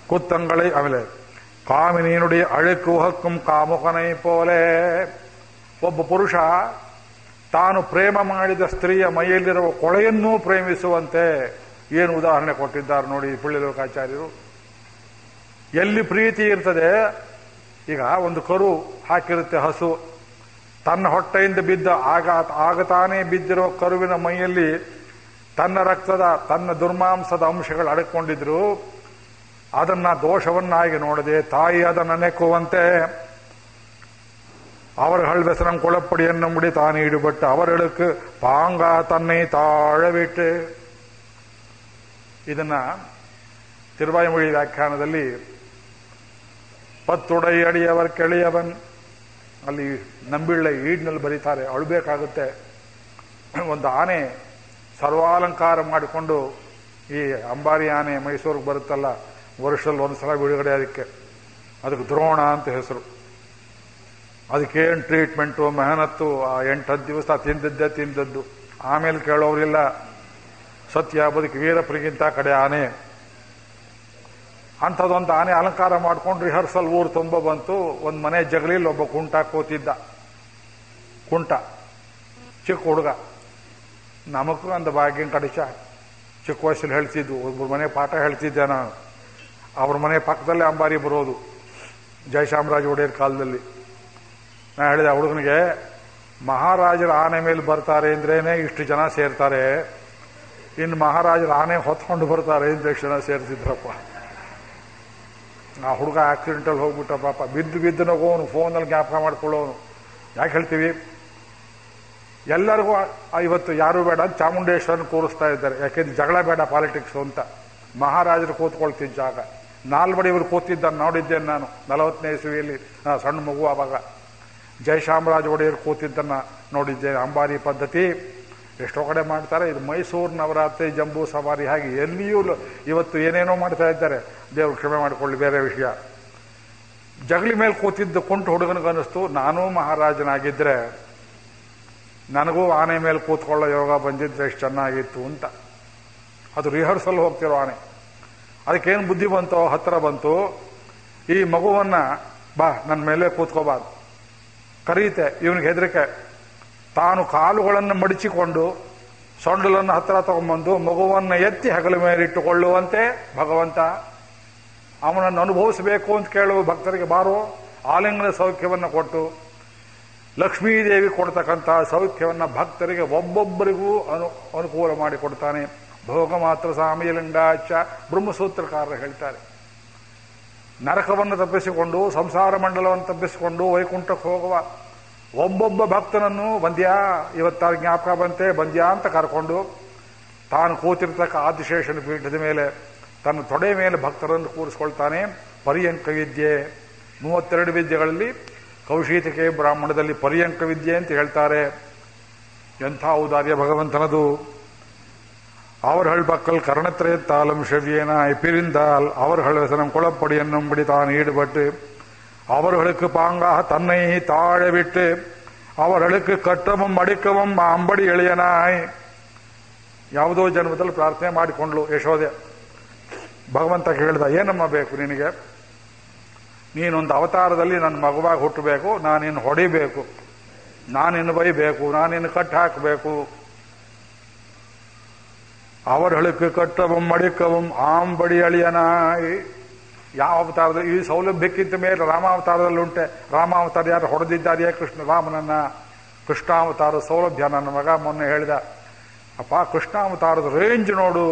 ಕುತ್ತಂಗಳಿ, ಆಮೇಲೆ ಕಾಮಿನಿ ನುಡಿ ಅಳುಕು ಹಕ್ಕುಂ ಕಾಮುಕನೈ ಪೋಲೆ. ಒಬ್ಬ ಪುರುಷ ತಾನು ಪ್ರೇಮ ಮಾಡಿದ ಸ್ತ್ರೀಯ ಮೈಯಲ್ಲಿರುವ ಕೊಳೆಯನ್ನೂ ಪ್ರೇಮಿಸುವಂತೆ ಏನು ಉದಾಹರಣೆ ಕೊಟ್ಟಿದ್ದಾರೆ ನೋಡಿ ಪುಳ್ಳಿ ಲೋಕಾಚಾರ್ಯರು ಎಲ್ಲಿ ಪ್ರೀತಿ ಇರ್ತದೆ, ಈಗ ಒಂದು ಕರು ಹಾಕಿರುತ್ತೆ ಹಸು. ತನ್ನ ಹೊಟ್ಟೆಯಿಂದ ಬಿದ್ದ ಆಗ ಆಗ ತಾನೇ ಬಿದ್ದಿರೋ ಕರುವಿನ ಮೈಯಲ್ಲಿ ತನ್ನ ರಕ್ತದ, ತನ್ನ ದುರ್ಮಾಂಸದ ಅಂಶಗಳು ಅಡಕೊಂಡಿದ್ರು. ಅದನ್ನ ದೋಷವನ್ನಾಗಿ ನೋಡದೆ ತಾಯಿ ಅದನ್ನು ನೆಕ್ಕುವಂತೆ அவர் ஹல்வசனம் குளப்படி என்னும்படி தான் ஈடுபட்டு அவர்களுக்கு பாங்கா தன்னை ತಾಳವಿಟ್ಟು ಇದನ್ನ ತಿರುವಾಯಿಮೊಳಿ ವ್ಯಾಖ್ಯಾನದಲ್ಲಿ ಪತ್ತುಡೈ ಅಡಿಯವರ್ ಕೆಳೆಯವನ್ ಅಲ್ಲಿ ನಂಬಿಳ್ಳೆ ಈಡ್ನಲ್ಲಿ ಬರೀತಾರೆ ಅಳಬೇಕಾಗುತ್ತೆ ಒಂದು ಆನೆ ಸರ್ವಾಲಂಕಾರ ಮಾಡಿಕೊಂಡು ಈ ಅಂಬಾರಿ ಆನೆ ಮೈಸೂರಿಗೆ ಬರುತ್ತಲ್ಲ ವರ್ಷದಲ್ಲಿ ಒಂದ್ಸಲ ಬಿಡುಗಡೆ ಅದಕ್ಕೆ ಅದಕ್ಕೆ ದ್ರೋಣ ಅಂತ ಹೆಸರು ಅದಕ್ಕೇನು ಟ್ರೀಟ್ಮೆಂಟು ಮೆಹನತ್ತು, ಆ ಎಂಟು ಹತ್ತು ದಿವಸ ತಿಂದದ್ದೇ, ತಿಂದದ್ದು. ಆಮೇಲೆ ಕೇಳೋರಿಲ್ಲ ಸತ್ಯ ಬದುಕು ವೀರಪ್ಪರಿಗಿಂತ ಕಡೆ ಆನೆ. ಅಂಥದ್ದೊಂದು ಆನೆ ಅಲಂಕಾರ ಮಾಡ್ಕೊಂಡು ರಿಹರ್ಸಲ್ ಊರು ತುಂಬ ಬಂತು. ಒಂದು ಮನೆ ಜಗಲಿಲ್ಲಿ ಒಬ್ಬ ಕುಂಟ ಕೂತಿದ್ದ. ಕುಂಟ. ಚಿಕ್ಕ ಹುಡುಗ. ನಮಗೂ ಒಂದು ಭಾಗ್ಯನ ಕಡಿಸ ಚಿಕ್ಕ ವಯಸ್ಸಲ್ಲಿ ಹೇಳ್ತಿದ್ದು ಒಬ್ಬರು ಮನೆ ಪಾಠ ಹೇಳ್ತಿದ್ದೆ ನಾನು. ಅವ್ರ ಮನೆ ಪಕ್ಕದಲ್ಲೇ ಅಂಬಾರಿ ಬರೋದು. ಜಯಚಾಮರಾಜ ಒಡೆಯರ್ ಕಾಲದಲ್ಲಿ. ನಾ ಹೇಳಿದೆ ಆ ಹುಡುಗನಿಗೆ, ಮಹಾರಾಜರ ಆನೆ ಮೇಲೆ ಬರ್ತಾರೆ ಅಂದ್ರೇನೆ ಇಷ್ಟು ಜನ ಸೇರ್ತಾರೆ. ಇನ್ನು ಮಹಾರಾಜರ ಆನೆ ಹೊತ್ಕೊಂಡು ಬರ್ತಾರೆ ಅಂತ ಎಷ್ಟು ಜನ ಸೇರ್ತಿದ್ರಪ್ಪ. ಆ ಹುಡುಗ ಆಕ್ಸಿಡೆಂಟಲ್ಲಿ ಹೋಗ್ಬಿಟ್ಟ ಪಾಪ ಬಿದ್ದು ಬಿದ್ದು ನಗೋನು ಫೋನಲ್ಲಿ ಜ್ಞಾಪಕ ಮಾಡ್ಕೊಳ್ಳೋನು ಯಾಕೆ ಹೇಳ್ತೀವಿ? ಎಲ್ಲರಿಗೂ ಇವತ್ತು ಯಾರು ಬೇಡ ಚಾಮುಂಡೇಶ್ವರನ ಕೂರಿಸ್ತಾ ಇದ್ದಾರೆ. ಯಾಕೆಂದ್ರೆ ಜಗಳ ಬೇಡ ಪಾಲಿಟಿಕ್ಸ್ ಅಂತ. ಮಹಾರಾಜರು ಕೂತ್ಕೊಳ್ತಿದ್ದ ಜಾಗ. ನಾಲ್ಬಡಿ ಇವರು ಕೂತಿದ್ದ ನೋಡಿದ್ದೇನೆ ನಾನು. ನಲವತ್ತನೇ ಇಸುವಿಯಲ್ಲಿ ಸಣ್ಣ ಮಗು ಆವಾಗ. ಜಯಚಾಮರಾಜ ಒಡೆಯರು ಕೂತಿದ್ದನ್ನು ನೋಡಿದ್ದೇನೆ ಅಂಬಾರಿ ಪದ್ಧತಿ ಎಷ್ಟೋ ಕಡೆ ಮಾಡ್ತಾರೆ. ಇದು ಮೈಸೂರು ನವರಾತ್ರಿ ಜಂಬೂ ಸವಾರಿ ಹಾಗೆ ಎಲ್ಲಿಯೂ ಇವತ್ತು ಏನೇನೋ ಮಾಡ್ತಾ ಇದ್ದಾರೆ. ದೇವರು ಕ್ಷಮೆ ಮಾಡಿಕೊಳ್ಳಿ, ಬೇರೆ ವಿಷಯ. ಜಗಲಿ ಮೇಲೆ ಕೂತಿದ್ದು ಕುಂಟು ಹುಡುಗನಿಗನ್ನಿಸ್ತು. ನಾನೂ ಮಹಾರಾಜನಾಗಿದ್ದರೆ ನನಗೂ ಆನೆ ಮೇಲೆ ಕೂತ್ಕೊಳ್ಳೋ ಯೋಗ ಬಂದಿದ್ರೆ ಎಷ್ಟು ಚೆನ್ನಾಗಿತ್ತು ಅಂತ. ಅದು ರಿಹರ್ಸಲ್ ಹೋಗ್ತಿರೋ ಆನೆ. ಅದಕ್ಕೇನು ಬುದ್ಧಿ ಬಂತೋ ಹತ್ತಿರ ಬಂತು. ಈ ಮಗುವನ್ನು ಬಾ ನನ್ನ ಮೇಲೆ ಕೂತ್ಕೋಬಾರ್ದು ಕರೀತೆ, ಇವನಿಗೆ ಹೆದರಿಕೆ. ತಾನು ಕಾಲುಗಳನ್ನು ಮಡಿಚಿಕೊಂಡು ಸೊಂಡಲನ್ನು ಹತ್ತಿರ ತಗೊಂಬಂದು ಮಗುವನ್ನು ಎತ್ತಿ ಹಗಲ ಮೇಲಿಟ್ಟುಕೊಳ್ಳುವಂತೆ ಭಗವಂತ ಅವನನ್ನು ಅನುಭವಿಸಬೇಕು ಅಂತ ಕೇಳುವ ಭಕ್ತರಿಗೆ ಬಾರೋ ಆಲಿಂಗನ ಸೌಖ್ಯವನ್ನು ಕೊಟ್ಟು, ಲಕ್ಷ್ಮೀದೇವಿ ಕೊಡ್ತಕ್ಕಂಥ ಸೌಖ್ಯವನ್ನು ಭಕ್ತರಿಗೆ ಒಬ್ಬೊಬ್ಬರಿಗೂ ಅನು, ಅನುಕೂಲ ಮಾಡಿಕೊಡ್ತಾನೆ. ಭೋಗ ಮಾತ್ರ ಸಾಮಿಯಲಿಂಗಾಚ ಬ್ರಹ್ಮಸೂತ್ರಕಾರರು ಹೇಳ್ತಾರೆ. ನರಕವನ್ನು ತಪ್ಪಿಸಿಕೊಂಡು, ಸಂಸಾರ ಮಂಡಲವನ್ನು ತಪ್ಪಿಸಿಕೊಂಡು, ವೈಕುಂಠಕ್ಕೆ ಹೋಗುವ ಒಬ್ಬೊಬ್ಬ ಭಕ್ತನನ್ನು ಬಂದ್ಯಾ? ಇವತ್ತ ಜ್ಞಾಪಕ ಬಂತೆ, ಬಂದ್ಯಾ ಅಂತ ಕರ್ಕೊಂಡು ತಾನು ಕೂತಿರ್ತಕ್ಕ ಆದಿಶೇಷನ ಪೀಠದ ಮೇಲೆ, ತನ್ನ ತೊಡೆ ಮೇಲೆ ಭಕ್ತರನ್ನು ಕೂರಿಸ್ಕೊಳ್ತಾನೆ, ಪರ್ಯಂಕ ವಿದ್ಯೆ. ಮೂವತ್ತೆರಡು ವಿದ್ಯೆಗಳಲ್ಲಿ ಕೌಶೀತಿಕೆ ಬ್ರಾಹ್ಮಣದಲ್ಲಿ ಪರ್ಯಂಕ ವಿದ್ಯೆ ಅಂತ ಹೇಳ್ತಾರೆ. ಎಂಥ ಔದಾರ್ಯ ಭಗವಂತನದು. அவர்கள் பக்கல் கரணத்திரயத்தாலும் செவ்வியனாய் பிரிந்தால் அவர்கள் வசனம் குளப்படி என்னும்படி தான் ஈடுபட்டு அவர்களுக்கு பாங்காக தன்னை தாழ விட்டு ಅವರಳಕ್ಕೆ ಕಟ್ಟಮಂ ಮಡಿಕಮಂ ಅಂಬಡಿ ಎಳೆಯನಾಯ್ ಯಾವುದೋ ಜನ್ಮದಲ್ಲಿ ಪ್ರಾರ್ಥನೆ ಮಾಡಿಕೊಂಡ್ಲು ಯಶೋದೆ ಭಗವಂತ ಕೇಳಿದ ಏನಮ್ಮ ಬೇಕು ನಿನಗೆ ನೀನೊಂದು ಅವತಾರದಲ್ಲಿ ನನ್ನ ಮಗುವಾಗಿ ಹುಟ್ಟಬೇಕು ನಾನಿನ್ನು ಹೊಡಿಬೇಕು ನಾನಿನ್ನು ಬೈಬೇಕು ನಾನಿನ್ನು ಕಟ್ಟಿ ಹಾಕಬೇಕು ಅವರಳಕ್ಕೆ ಕಟ್ಟವಂ ಮಡಿಕವಂ ಆಂಬಡಿ ಅಳಿಯನಾಯಿ ಯಾವ ಅವತಾರದಲ್ಲಿ ಈ ಸೌಲಭ್ಯಕ್ಕಿಂತ ಮೇಲೆ ರಾಮಾವತಾರದಲ್ಲಿ ಉಂಟೆ ರಾಮಾವತಾರ ಯಾರು ಹೊಡೆದಿದ್ದಾರೆಯೇ ಕೃಷ್ಣ ರಾಮನನ್ನ ಕೃಷ್ಣಾವತಾರ ಸೌಲಭ್ಯ ನನ್ನ ಮಗ ಮೊನ್ನೆ ಹೇಳಿದ. ಅಪ್ಪ ಕೃಷ್ಣಾವತಾರದ ರೇಂಜ್ ನೋಡು.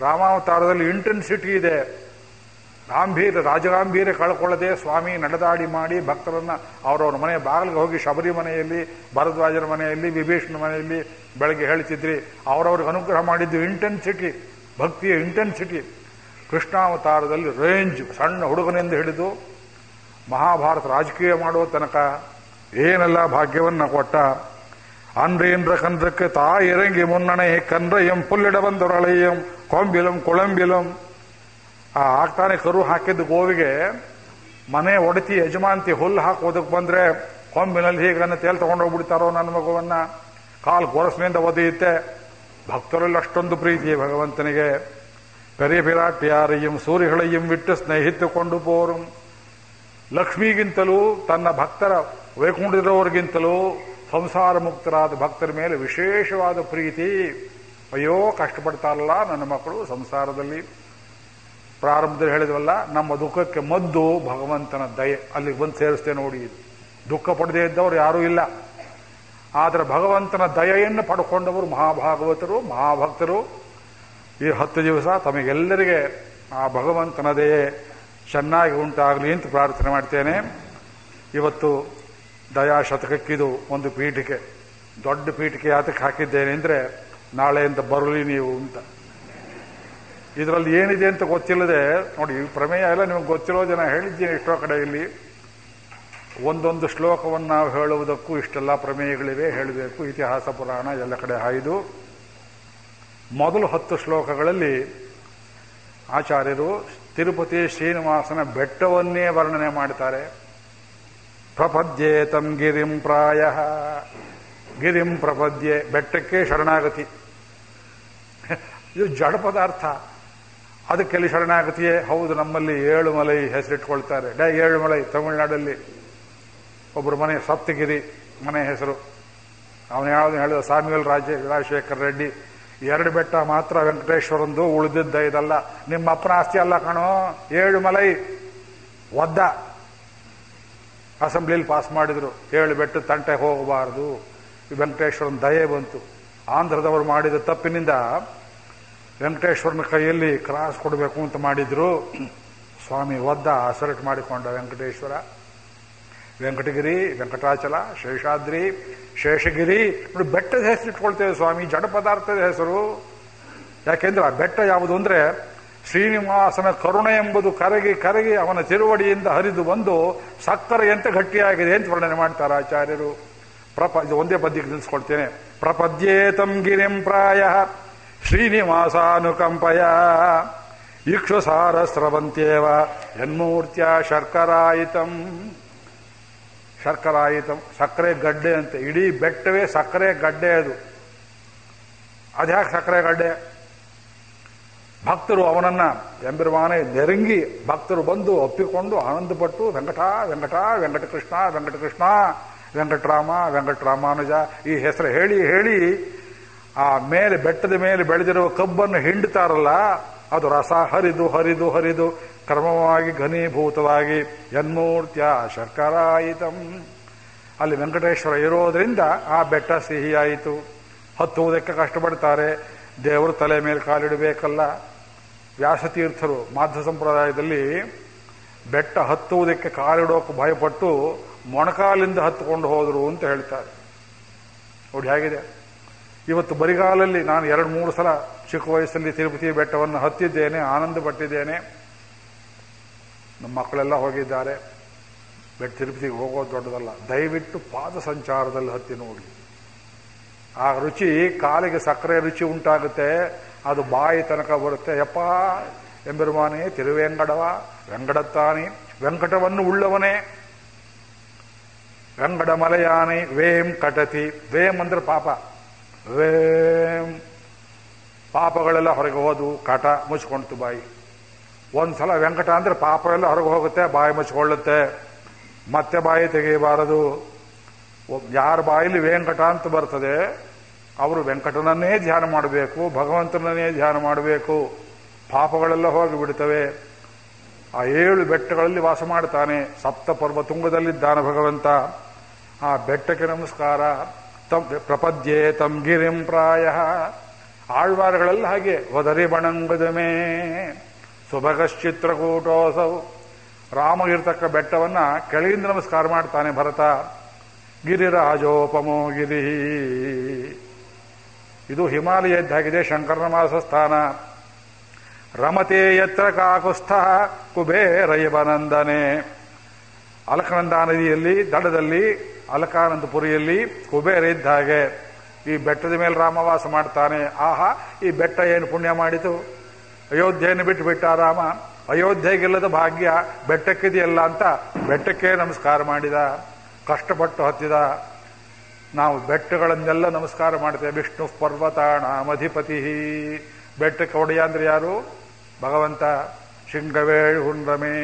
ರಾಮಾವತಾರದಲ್ಲಿ ಇಂಟೆನ್ಸಿಟಿ ಇದೆ. ಗಾಂಭೀರ್ಯ ರಾಜಗಾಂಭೀರ್ಯ ಕಳ್ಕೊಳ್ಳದೆ ಸ್ವಾಮಿ ನಡೆದಾಡಿ ಮಾಡಿ ಭಕ್ತರನ್ನ ಅವರವ್ರ ಮನೆ ಬಾಗಿಲಿಗೆ ಹೋಗಿ ಶಬರಿ ಮನೆಯಲ್ಲಿ ಭರದ್ವಾಜರ ಮನೆಯಲ್ಲಿ, ವಿಭೀಷಣ ಮನೆಯಲ್ಲಿ ಬೆಳಗ್ಗೆ ಹೇಳ್ತಿದ್ರಿ. ಅವರವ್ರಿಗೆ ಅನುಗ್ರಹ ಮಾಡಿದ್ದು ಇಂಟೆನ್ಸಿಟಿ ಭಕ್ತಿಯ ಇಂಟೆನ್ಸಿಟಿ ಕೃಷ್ಣಾವತಾರದಲ್ಲಿ ರೇಂಜ್ ಸಣ್ಣ ಹುಡುಗನಿಂದ ಹಿಡಿದು ಮಹಾಭಾರತ ರಾಜಕೀಯ ಮಾಡುವ ತನಕ ಏನೆಲ್ಲ ಭಾಗ್ಯವನ್ನ ಕೊಟ್ಟ. ಅನ್ರೇಂದ್ರ ಕಂದ್ರಕ್ಕೆ ತಾಯಿ ಇರಂಗಿ ಮುನ್ನಣೆ ಕನ್ರಯ್ಯಂ ಪುಲ್ಲಿಡ ಬಂದರಳೆಯಂ ಕೊಂಬಿಲಂ ಕೊಳಂಬಿಲಂ ಆ ಆಗ್ತಾನೆ ಕರು ಹಾಕಿದ್ದು ಗೋವಿಗೆ, ಮನೆ ಒಡತಿ ಯಜಮಾಂತಿ ಹುಲ್ಲು ಹಾಕೋದಕ್ಕೆ ಬಂದ್ರೆ ಕೊಂಬಿನಲ್ಲಿ ಹೀಗನ್ನು ತೇಲ್ ತಗೊಂಡೋಗ್ಬಿಡ್ತಾರೋ ನನ್ನ ಮಗುವನ್ನ? ಕಾಲು ಗೊರಸ್ನಿಂದ ಒದೆಯುತ್ತೆ. ಭಕ್ತರಲ್ಲಿ ಅಷ್ಟೊಂದು ಪ್ರೀತಿ ಭಗವಂತನಿಗೆ. ಕರಿಬಿರಾಟಿಯಾರೆಯಂ ಸೂರ್ಯಗಳೆಯಂ ಬಿಟ್ಟು ಸ್ನೇಹಿತುಕೊಂಡು ಪೋರು. ಲಕ್ಷ್ಮಿಗಿಂತಲೂ, ತನ್ನ ಭಕ್ತರ ವೈಕುಂಠದವರಿಗಿಂತಲೂ ಸಂಸಾರ ಮುಕ್ತರಾದ ಭಕ್ತರ ಮೇಲೆ ವಿಶೇಷವಾದ ಪ್ರೀತಿ. ಅಯ್ಯೋ, ಕಷ್ಟಪಡ್ತಾರಲ್ಲ ನನ್ನ ಮಕ್ಕಳು ಸಂಸಾರದಲ್ಲಿ. ಪ್ರಾರಂಭದಲ್ಲಿ ಹೇಳಿದ್ವಲ್ಲ, ನಮ್ಮ ದುಃಖಕ್ಕೆ ಮದ್ದು ಭಗವಂತನ ದಯೆ. ಅಲ್ಲಿಗೆ ಬಂದು ಸೇರಿಸ್ತೇ ನೋಡಿ. ದುಃಖ ಪಡೆದೇ ಇದ್ದವರು ಯಾರೂ ಇಲ್ಲ. ಆದರೆ ಭಗವಂತನ ದಯೆಯನ್ನು ಪಡ್ಕೊಂಡವರು ಮಹಾಭಾಗವತರು, ಮಹಾಭಕ್ತರು. ಈ ಹತ್ತು ದಿವಸ ತಮಗೆಲ್ಲರಿಗೆ ಆ ಭಗವಂತನ ದಯೆ ಚೆನ್ನಾಗಿ ಉಂಟಾಗಲಿ ಅಂತ ಪ್ರಾರ್ಥನೆ ಮಾಡ್ತೇನೆ. ಇವತ್ತು ದಯಾ ಶತಕಕ್ಕಿದು ಒಂದು ಪೀಠಿಕೆ. ದೊಡ್ಡ ಪೀಠಿಕೆ ಯಾತಕ್ಕೆ ಹಾಕಿದ್ದೇನೆ ಅಂದರೆ ನಾಳೆಯಿಂದ ಬರಲಿ ನೀವು ಅಂತ. ಇದರಲ್ಲಿ ಏನಿದೆ ಅಂತ ಗೊತ್ತಿಲ್ಲದೆ, ನೋಡಿ ಪ್ರಮೇಯ ಎಲ್ಲ ನಿಮ್ಗೆ ಗೊತ್ತಿರೋ ಜನ ಹೇಳಿದ್ದೀನಿ ಎಷ್ಟೋ ಕಡೆ ಇಲ್ಲಿ ಒಂದೊಂದು ಶ್ಲೋಕವನ್ನು ನಾವು ಹೇಳುವುದಕ್ಕೂ ಇಷ್ಟೆಲ್ಲ ಪ್ರಮೇಯಗಳಿವೆ, ಹೇಳಬೇಕು, ಇತಿಹಾಸ, ಪುರಾಣ, ಎಲ್ಲ ಕಡೆ ಹಾಯ್ದು. ಮೊದಲು ಹತ್ತು ಶ್ಲೋಕಗಳಲ್ಲಿ ಆಚಾರ್ಯರು ತಿರುಪತಿ ಶ್ರೀನಿವಾಸನ ಬೆಟ್ಟವನ್ನೇ ವರ್ಣನೆ ಮಾಡ್ತಾರೆ. ಪ್ರಪದ್ಯೇತಂ ಗಿರಿಂ ಪ್ರಾಯ. ಗಿರಿಂ ಪ್ರಪದ್ಯೆ, ಬೆಟ್ಟಕ್ಕೆ ಶರಣಾಗತಿ. ಇದು ಜಡ ಪದಾರ್ಥ. ಅದಕ್ಕೆಲ್ಲಿ ಶರಣಾಗತಿಯೇ? ಹೌದು, ನಮ್ಮಲ್ಲಿ ಏಳುಮಲೈ ಹೆಸರಿಟ್ಕೊಳ್ತಾರೆ. ಡೇ ಏಳುಮಲೈ ತಮಿಳುನಾಡಲ್ಲಿ. ಒಬ್ಬರು ಮನೆ, ಸಪ್ತಗಿರಿ ಮನೆ ಹೆಸರು. ಅವನು ಯಾವ್ದು ಹೇಳಿದ? ಸಾಮ್ಯುವಲ್ ರಾಜ, ರಾಜಶೇಖರ್ ರೆಡ್ಡಿ. ಎರಡು ಬೆಟ್ಟ ಮಾತ್ರ ವೆಂಕಟೇಶ್ವರಂದು ಉಳಿದಿದ್ದ ಇದಲ್ಲ. ನಿಮ್ಮ ಅಪ್ಪನ ಆಸ್ತಿ ಅಲ್ಲ ಕಣೋ. ಏಳು ಮಲೈ. ಒದ್ದ. ಅಸೆಂಬ್ಲಿಲಿ ಪಾಸ್ ಮಾಡಿದ್ರು. ಏಳು ಬೆಟ್ಟ ತಂಟೆ ಹೋಗಬಾರದು. ವೆಂಕಟೇಶ್ವರನ ದಯೆ ಬಂತು. ಆಂಧ್ರದವರು ಮಾಡಿದ ತಪ್ಪಿನಿಂದ ವೆಂಕಟೇಶ್ವರನ ಕೈಯಲ್ಲಿ ಕ್ರಾಸ್ ಕೊಡಬೇಕು ಅಂತ ಮಾಡಿದ್ರು. ಸ್ವಾಮಿ ಒದ್ದ ಅಸರ್ಟ್ ಮಾಡಿಕೊಂಡ ವೆಂಕಟೇಶ್ವರ. ವೆಂಕಟಗಿರಿ, ವೆಂಕಟಾಚಲ, ಶೇಷಾದ್ರಿ, ಶೇಷಗಿರಿ. ನೋಡಿ, ಬೆಟ್ಟದ ಹೆಸರು ಇಟ್ಕೊಳ್ತೇವೆ ಸ್ವಾಮಿ, ಜಡ ಪದಾರ್ಥದ ಹೆಸರು. ಯಾಕೆಂದ್ರೆ ಆ ಬೆಟ್ಟ ಯಾವುದು ಅಂದ್ರೆ ಶ್ರೀನಿವಾಸನ ಕರುಣೆ ಎಂಬುದು ಕರಗಿ ಕರಗಿ ಅವನ ತಿರುವಡಿಯಿಂದ ಹರಿದು ಬಂದು ಸಕ್ಕರೆಯಂತೆ ಗಟ್ಟಿಯಾಗಿದೆ ಅಂತ ವರ್ಣನೆ ಮಾಡ್ತಾರೆ ಆಚಾರ್ಯರು. ಪ್ರಪ ಇದು ಒಂದೇ ಪದ್ಯಕ್ಕೆ ನಿಲ್ಲಿಸ್ಕೊಳ್ತೇನೆ ಪ್ರಪದ್ಯೇತಂ ಗಿರಿಂ ಪ್ರಾಯ. ಶ್ರೀನಿವಾಸಾನುಕಂಪಯ. ಇಕ್ಷುಸಾರ ಸ್ರವಂತ್ಯೇವ ಯನ್ಮೂರ್ತಿಯ ಶರ್ಕರಾಯಿತಂ. ಶರ್ಕರಾಯಿತಂ, ಸಕ್ಕರೆ ಗಡ್ಡೆ ಅಂತೆ. ಇಡೀ ಬೆಟ್ಟವೇ ಸಕ್ಕರೆ ಗಡ್ಡೆ ಅದು. ಅದ್ಯಾಕೆ ಸಕ್ಕರೆ ಗಡ್ಡೆ? ಭಕ್ತರು ಅವನನ್ನ ಎಂಬಿರುವಾನೆ ನೆರಂಗಿ ಭಕ್ತರು ಬಂದು ಒಪ್ಪಿಕೊಂಡು ಆನಂದಪಟ್ಟು, ವೆಂಕಟ ವೆಂಕಟ ವೆಂಕಟಕೃಷ್ಣ ವೆಂಕಟಕೃಷ್ಣ ವೆಂಕಟರಾಮ, ವೆಂಕಟರಾಮಾನುಜ, ಈ ಹೆಸರು ಹೇಳಿ ಹೇಳಿ ಆ ಮೇಲೆ ಬೆಟ್ಟದ ಮೇಲೆ ಬೆಳೆದಿರುವ ಕಬ್ಬನ್ನು ಹಿಂಡ್ತಾರಲ್ಲ ಅದು ರಸ ಹರಿದು ಹರಿದು ಹರಿದು ಕ್ರಮವಾಗಿ ಘನೀಭೂತವಾಗಿ ಯನ್ಮೂರ್ತ್ಯ ಶರ್ಕರಾಯಿತಂ. ಅಲ್ಲಿ ವೆಂಕಟೇಶ್ವರ ಇರೋದ್ರಿಂದ ಆ ಬೆಟ್ಟ ಸಿಹಿಯಾಯಿತು. ಹತ್ತುವುದಕ್ಕೆ ಕಷ್ಟಪಡ್ತಾರೆ. ದೇವರು ತಲೆ ಮೇಲೆ ಕಾಲಿಡಬೇಕಲ್ಲ. ವ್ಯಾಸತೀರ್ಥರು ಮಾಧ್ಯ ಸಂಪ್ರದಾಯದಲ್ಲಿ ಬೆಟ್ಟ ಹತ್ತುವುದಕ್ಕೆ ಕಾಲಿಡೋಕೆ ಭಯಪಟ್ಟು ಮೊಣಕಾಲಿಂದ ಹತ್ತುಕೊಂಡು ಹೋದರು ಅಂತ ಹೇಳ್ತಾರೆ. ನೋಡಿ, ಹೇಗಿದೆ? ಇವತ್ತು ಬರಿಗಾಲಲ್ಲಿ ನಾನು ಎರಡು ಮೂರು ಸಲ ಚಿಕ್ಕ ವಯಸ್ಸಲ್ಲಿ ತಿರುಪತಿ ಬೆಟ್ಟವನ್ನು ಹತ್ತಿದ್ದೇನೆ ಆನಂದ ಪಟ್ಟಿದ್ದೇನೆ ನಮ್ಮ ಮಕ್ಕಳೆಲ್ಲ ಹೋಗಿದ್ದಾರೆ. ಬೆಟ್ಟ ತಿರುಪತಿಗೆ ಹೋಗೋದು ದೊಡ್ಡದಲ್ಲ. ದಯವಿಟ್ಟು ಪಾದ ಸಂಚಾರದಲ್ಲಿ ಹತ್ತಿ ನೋಡಿ. ಆ ರುಚಿ, ಕಾಲಿಗೆ ಸಕ್ಕರೆ ರುಚಿ ಉಂಟಾಗುತ್ತೆ. ಅದು ಬಾಯಿ ತನಕ ಬರುತ್ತೆ. ಯಪ್ಪ, ಎಂಬೆರುಮಾನೆ ತಿರುವೆಂಗಡವ ವೆಂಕಡತ್ತಾನಿ ವೆಂಕಟವನ್ನು ಉಳ್ಳವನೇ. ವೆಂಗಡ ಮಲಯಾನೆ ವೇಂ ಕಟತಿ. ವೇಮ್ ಅಂದ್ರೆ ಪಾಪ. ವೇಂ ಪಾಪಗಳೆಲ್ಲ ಹೊರಗೆ ಹೋದವು ಕಟ ಮುಚ್ಕೊಂಡ್ತು ಬಾಯಿ. ಒಂದ್ಸಲ ವೆಂಕಟ ಅಂದ್ರೆ ಪಾಪ ಎಲ್ಲ ಹೊರಗೆ ಹೋಗುತ್ತೆ, ಬಾಯಿ ಮುಚ್ಕೊಳ್ಳುತ್ತೆ. ಮತ್ತೆ ಬಾಯಿ ತೆಗೆಯಬಾರದು. ಯಾರ ಬಾಯಲ್ಲಿ ವೆಂಕಟ ಅಂತ ಬರ್ತದೆ, ಅವರು ವೆಂಕಟನನ್ನೇ ಧ್ಯಾನ ಮಾಡಬೇಕು, ಭಗವಂತನನ್ನೇ ಧ್ಯಾನ ಮಾಡಬೇಕು. ಪಾಪಗಳೆಲ್ಲ ಹೋಗಿ ಬಿಡ್ತವೆ. ಆ ಏಳು ಬೆಟ್ಟಗಳಲ್ಲಿ ವಾಸ ಮಾಡ್ತಾನೆ. ಸಪ್ತ ಪರ್ವ ತುಂಗದಲ್ಲಿದ್ದಾನೆ ಭಗವಂತ. ಆ ಬೆಟ್ಟಕ್ಕೆ ನಮಸ್ಕಾರ. ತಮ್ ಪ್ರಪದ್ಯೆ ತಮ್ ಗಿರಿಂ ಪ್ರಾಯ. ಆಳ್ವಾರ್ಗಳಲ್ಲಿ ಹಾಗೆ ಒದರಿ ಬಣಂಗದುಮೇ ಸುಭಗಶ್ಚಿತ್ರಕೂಟೋಸವು ರಾಮ ಇರ್ತಕ್ಕ ಬೆಟ್ಟವನ್ನ ಕೆಳಗಿಂದ ನಮಸ್ಕಾರ ಮಾಡ್ತಾನೆ ಭರತ. ಗಿರಿರಾಜೋಪಮೋ ಗಿರಿ. ಇದು ಹಿಮಾಲಯದ್ದಾಗಿದೆ ಶಂಕರನ ಸ್ಥಾನ ರಮತೆ ಯತ್ರ ಕಾಕುಸ್ಥ ಕುಬೇರಯವನಂದನೆ ಅಲಕನಂದ ನದಿಯಲ್ಲಿ, ದಡದಲ್ಲಿ ಅಲಕಾನಂದಪುರಿಯಲ್ಲಿ ಕುಬೇರ ಇದ್ದ ಹಾಗೆ ಈ ಬೆಟ್ಟದ ಮೇಲೆ ರಾಮವಾಸ ಮಾಡ್ತಾನೆ. ಆಹಾ, ಈ ಬೆಟ್ಟ ಏನು ಪುಣ್ಯ ಮಾಡಿತು? ಅಯೋಧ್ಯೆಯನ್ನು ಬಿಟ್ಟು ಬಿಟ್ಟ ರಾಮ. ಅಯೋಧ್ಯೆಗಿಲ್ಲದ ಭಾಗ್ಯ ಬೆಟ್ಟಕ್ಕಿದೆಯಲ್ಲ ಅಂತ ಬೆಟ್ಟಕ್ಕೆ ನಮಸ್ಕಾರ ಮಾಡಿದ, ಕಷ್ಟಪಟ್ಟು ಹತ್ತಿದ. ನಾವು ಬೆಟ್ಟಗಳನ್ನೆಲ್ಲ ನಮಸ್ಕಾರ ಮಾಡ್ತೇವೆ. ವಿಷ್ಣು ಪರ್ವತಾಣ ಮಧಿಪತಿ ಬೆಟ್ಟಕ್ಕೆ ಒಡೆಯ ಅಂದ್ರೆ ಯಾರು? ಭಗವಂತ. ಶೃಂಗವೇಳು ಹುಂಡ್ರಮೇ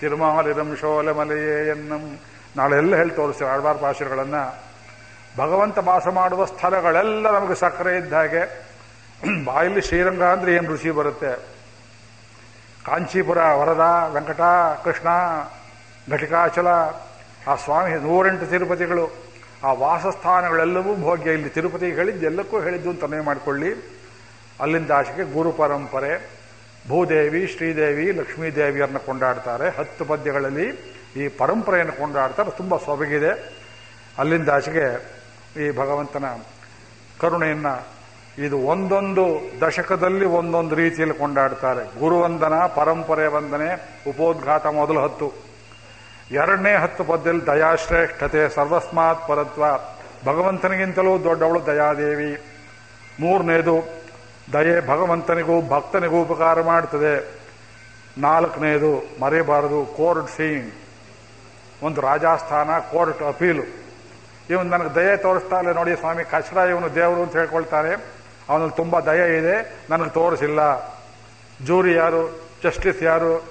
ತಿರುಮಾಲಿರಂ ಶೋಲಮಲೆಯೇ ಎನ್ನಂ. ನಾಳೆಲ್ಲ ಹೇಳಿ ತೋರಿಸ್ತೇವೆ ಆಳ್ವಾರ್ ಭಾಷೆಗಳನ್ನು. ಭಗವಂತ ವಾಸ ಮಾಡುವ ಸ್ಥಳಗಳೆಲ್ಲ ನಮಗೆ ಸಕ್ಕರೆ ಇದ್ದ ಹಾಗೆ. ಬಾಯಲ್ಲಿ ಶ್ರೀರಂಗ ಅಂದ್ರೆ ಏನು ರುಚಿ ಬರುತ್ತೆ? ಕಾಂಚೀಪುರ, ವರದ, ವೆಂಕಟ, ಕೃಷ್ಣ, ಘಟಿಕಾಚಲ, ಆ ಸ್ವಾಮಿ ನೂರೆಂಟು ತಿರುಪತಿಗಳು, ಆ ವಾಸಸ್ಥಾನಗಳೆಲ್ಲವೂ ಭೋಗ್ಯ. ಇಲ್ಲಿ ತಿರುಪತಿಗೆ ಹೇಳಿದ್ದು ಎಲ್ಲಕ್ಕೂ ಹೇಳಿದ್ದು ಅಂತ ತನ್ನೇ ಮಾಡಿಕೊಳ್ಳಿ. ಅಲ್ಲಿಂದ ಆಚೆಗೆ ಗುರು ಪರಂಪರೆ. ಭೂದೇವಿ, ಶ್ರೀದೇವಿ, ಲಕ್ಷ್ಮೀದೇವಿಯರನ್ನ ಕೊಂಡಾಡ್ತಾರೆ ಹತ್ತು ಪದ್ಯಗಳಲ್ಲಿ. ಈ ಪರಂಪರೆಯನ್ನು ಕೊಂಡಾಡ್ತಾರೆ ತುಂಬ ಸೊಬಗಿದೆ. ಅಲ್ಲಿಂದ ಆಚೆಗೆ ಈ ಭಗವಂತನ ಕರುಣೆಯನ್ನು ಇದು ಒಂದೊಂದು ದಶಕದಲ್ಲಿ ಒಂದೊಂದು ರೀತಿಯಲ್ಲಿ ಕೊಂಡಾಡ್ತಾರೆ. ಗುರುವಂದನ, ಪರಂಪರೆ ವಂದನೆ, ಉಪೋದ್ಘಾತ ಮೊದಲು ಹತ್ತು. ಎರಡನೇ ಹತ್ತು ಪದ್ಯದಲ್ಲಿ ದಯಾಶ್ರೇಷ್ಠತೆ ಸರ್ವಸ್ಮಾತ್ ಪರತ್ವ. ಭಗವಂತನಿಗಿಂತಲೂ ದೊಡ್ಡವಳು ದಯಾದೇವಿ. ಮೂರನೇದು, ದಯೆ ಭಗವಂತನಿಗೂ, ಭಕ್ತನಿಗೂ ಉಪಕಾರ ಮಾಡ್ತದೆ. ನಾಲ್ಕನೇದು ಮರೆಯಬಾರದು ಕೋರ್ಟ್ ಸೀನ್ ಒಂದು ರಾಜಸ್ಥಾನ, ಕೋರ್ಟ್ ಅಪೀಲು. ಇವನು ನನಗೆ ದಯೆ ತೋರಿಸ್ತಾ ಇಲ್ಲ ನೋಡಿ ಸ್ವಾಮಿ, ಕಚಡ ಇವನು ದೇವರು ಅಂತ ಹೇಳ್ಕೊಳ್ತಾನೆ. ಅವನಲ್ಲಿ ತುಂಬ ದಯೆ ಇದೆ, ನನಗೆ ತೋರಿಸಿಲ್ಲ. ಜೂರಿ ಯಾರು, ಜಸ್ಟಿಸ್ ಯಾರು,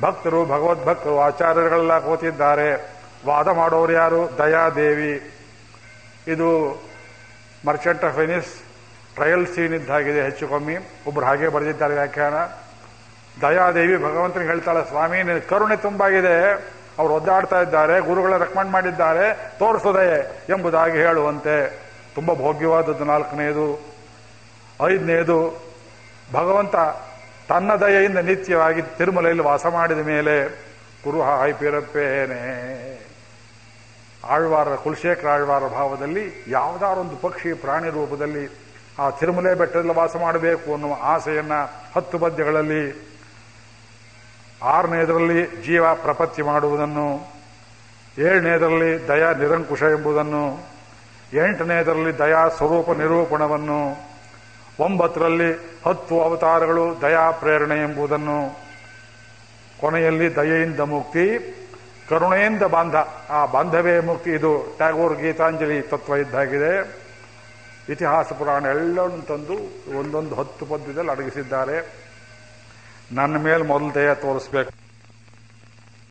ಭಕ್ತರು ಭಗವದ್ಭಕ್ತರು ಆಚಾರ್ಯರುಗಳೆಲ್ಲ ಕೂತಿದ್ದಾರೆ. ವಾದ ಮಾಡೋರು ಯಾರು? ದಯಾದೇವಿ. ಇದು merchant of Venice trial scene ಇದ್ದಾಗಿದೆ ಹೆಚ್ಚು ಕಮ್ಮಿ ಒಬ್ಬರು ಹಾಗೆ ಬರೆದಿದ್ದಾರೆ ವ್ಯಾಖ್ಯಾನ. ದಯಾದೇವಿ ಭಗವಂತನಿಗೆ ಹೇಳ್ತಾಳೆ, ಸ್ವಾಮಿ ಕರುಣೆ ತುಂಬಾಗಿದೆ ಅವ್ರು ಒದ್ದಾಡ್ತಾ ಇದ್ದಾರೆ, ಗುರುಗಳ ರೆಕಮೆಂಡ್ ಮಾಡಿದ್ದಾರೆ, ತೋರಿಸದೆ ಎಂಬುದಾಗಿ ಹೇಳುವಂತೆ. ತುಂಬ ಭೋಗ್ಯವಾದದ್ದು ನಾಲ್ಕನೇದು. ಐದನೇದು, ಭಗವಂತ ತನ್ನ ದಯೆಯಿಂದ ನಿತ್ಯವಾಗಿ ತಿರುಮಲೆಯಲ್ಲಿ ವಾಸ ಮಾಡಿದ ಮೇಲೆ, ಗುರು ಹಾಯ್ ಆಳ್ವಾರ, ಕುಲಶೇಖರ ಆಳ್ವಾರ ಭಾವದಲ್ಲಿ ಯಾವುದಾರೊಂದು ಪಕ್ಷಿ ಪ್ರಾಣಿ ರೂಪದಲ್ಲಿ ಆ ತಿರುಮಲೆ ಬೆಟ್ಟದಲ್ಲಿ ವಾಸ ಮಾಡಬೇಕು ಅನ್ನುವ ಆಸೆಯನ್ನು ಹತ್ತು ಪದ್ಯಗಳಲ್ಲಿ ಆರನೇದರಲ್ಲಿ ಜೀವ ಪ್ರಪತ್ತಿ ಮಾಡುವುದನ್ನು, ಏಳನೇದರಲ್ಲಿ ದಯಾ ನಿರಂಕುಶ ಎಂಬುದನ್ನು, ಎಂಟನೇದರಲ್ಲಿ ದಯಾ ಸ್ವರೂಪ ನಿರೂಪಣವನ್ನು, ಒಂಬತ್ತರಲ್ಲಿ ಹತ್ತು ಅವತಾರಗಳು ದಯಾ ಪ್ರೇರಣೆ ಎಂಬುದನ್ನು, ಕೊನೆಯಲ್ಲಿ ದಯೆಯಿಂದ ಮುಕ್ತಿ, ಕರುಣೆಯಿಂದ ಬಾಂಧ. ಆ ಬಾಂಧವೇ ಮುಕ್ತಿ. ಇದು ಟ್ಯಾಗೋರ್ ಗೀತಾಂಜಲಿ ತತ್ವ ಇದ್ದಾಗಿದೆ. ಇತಿಹಾಸ ಪುರಾಣ ಎಲ್ಲವನ್ನು ತಂದು ಒಂದೊಂದು ಹತ್ತು ಪದ್ಯದಲ್ಲಿ ಅಡಗಿಸಿದ್ದಾರೆ. ನನ್ನ ಮೇಲೆ ಮೊದಲು ದಯ ತೋರಿಸ್ಬೇಕು.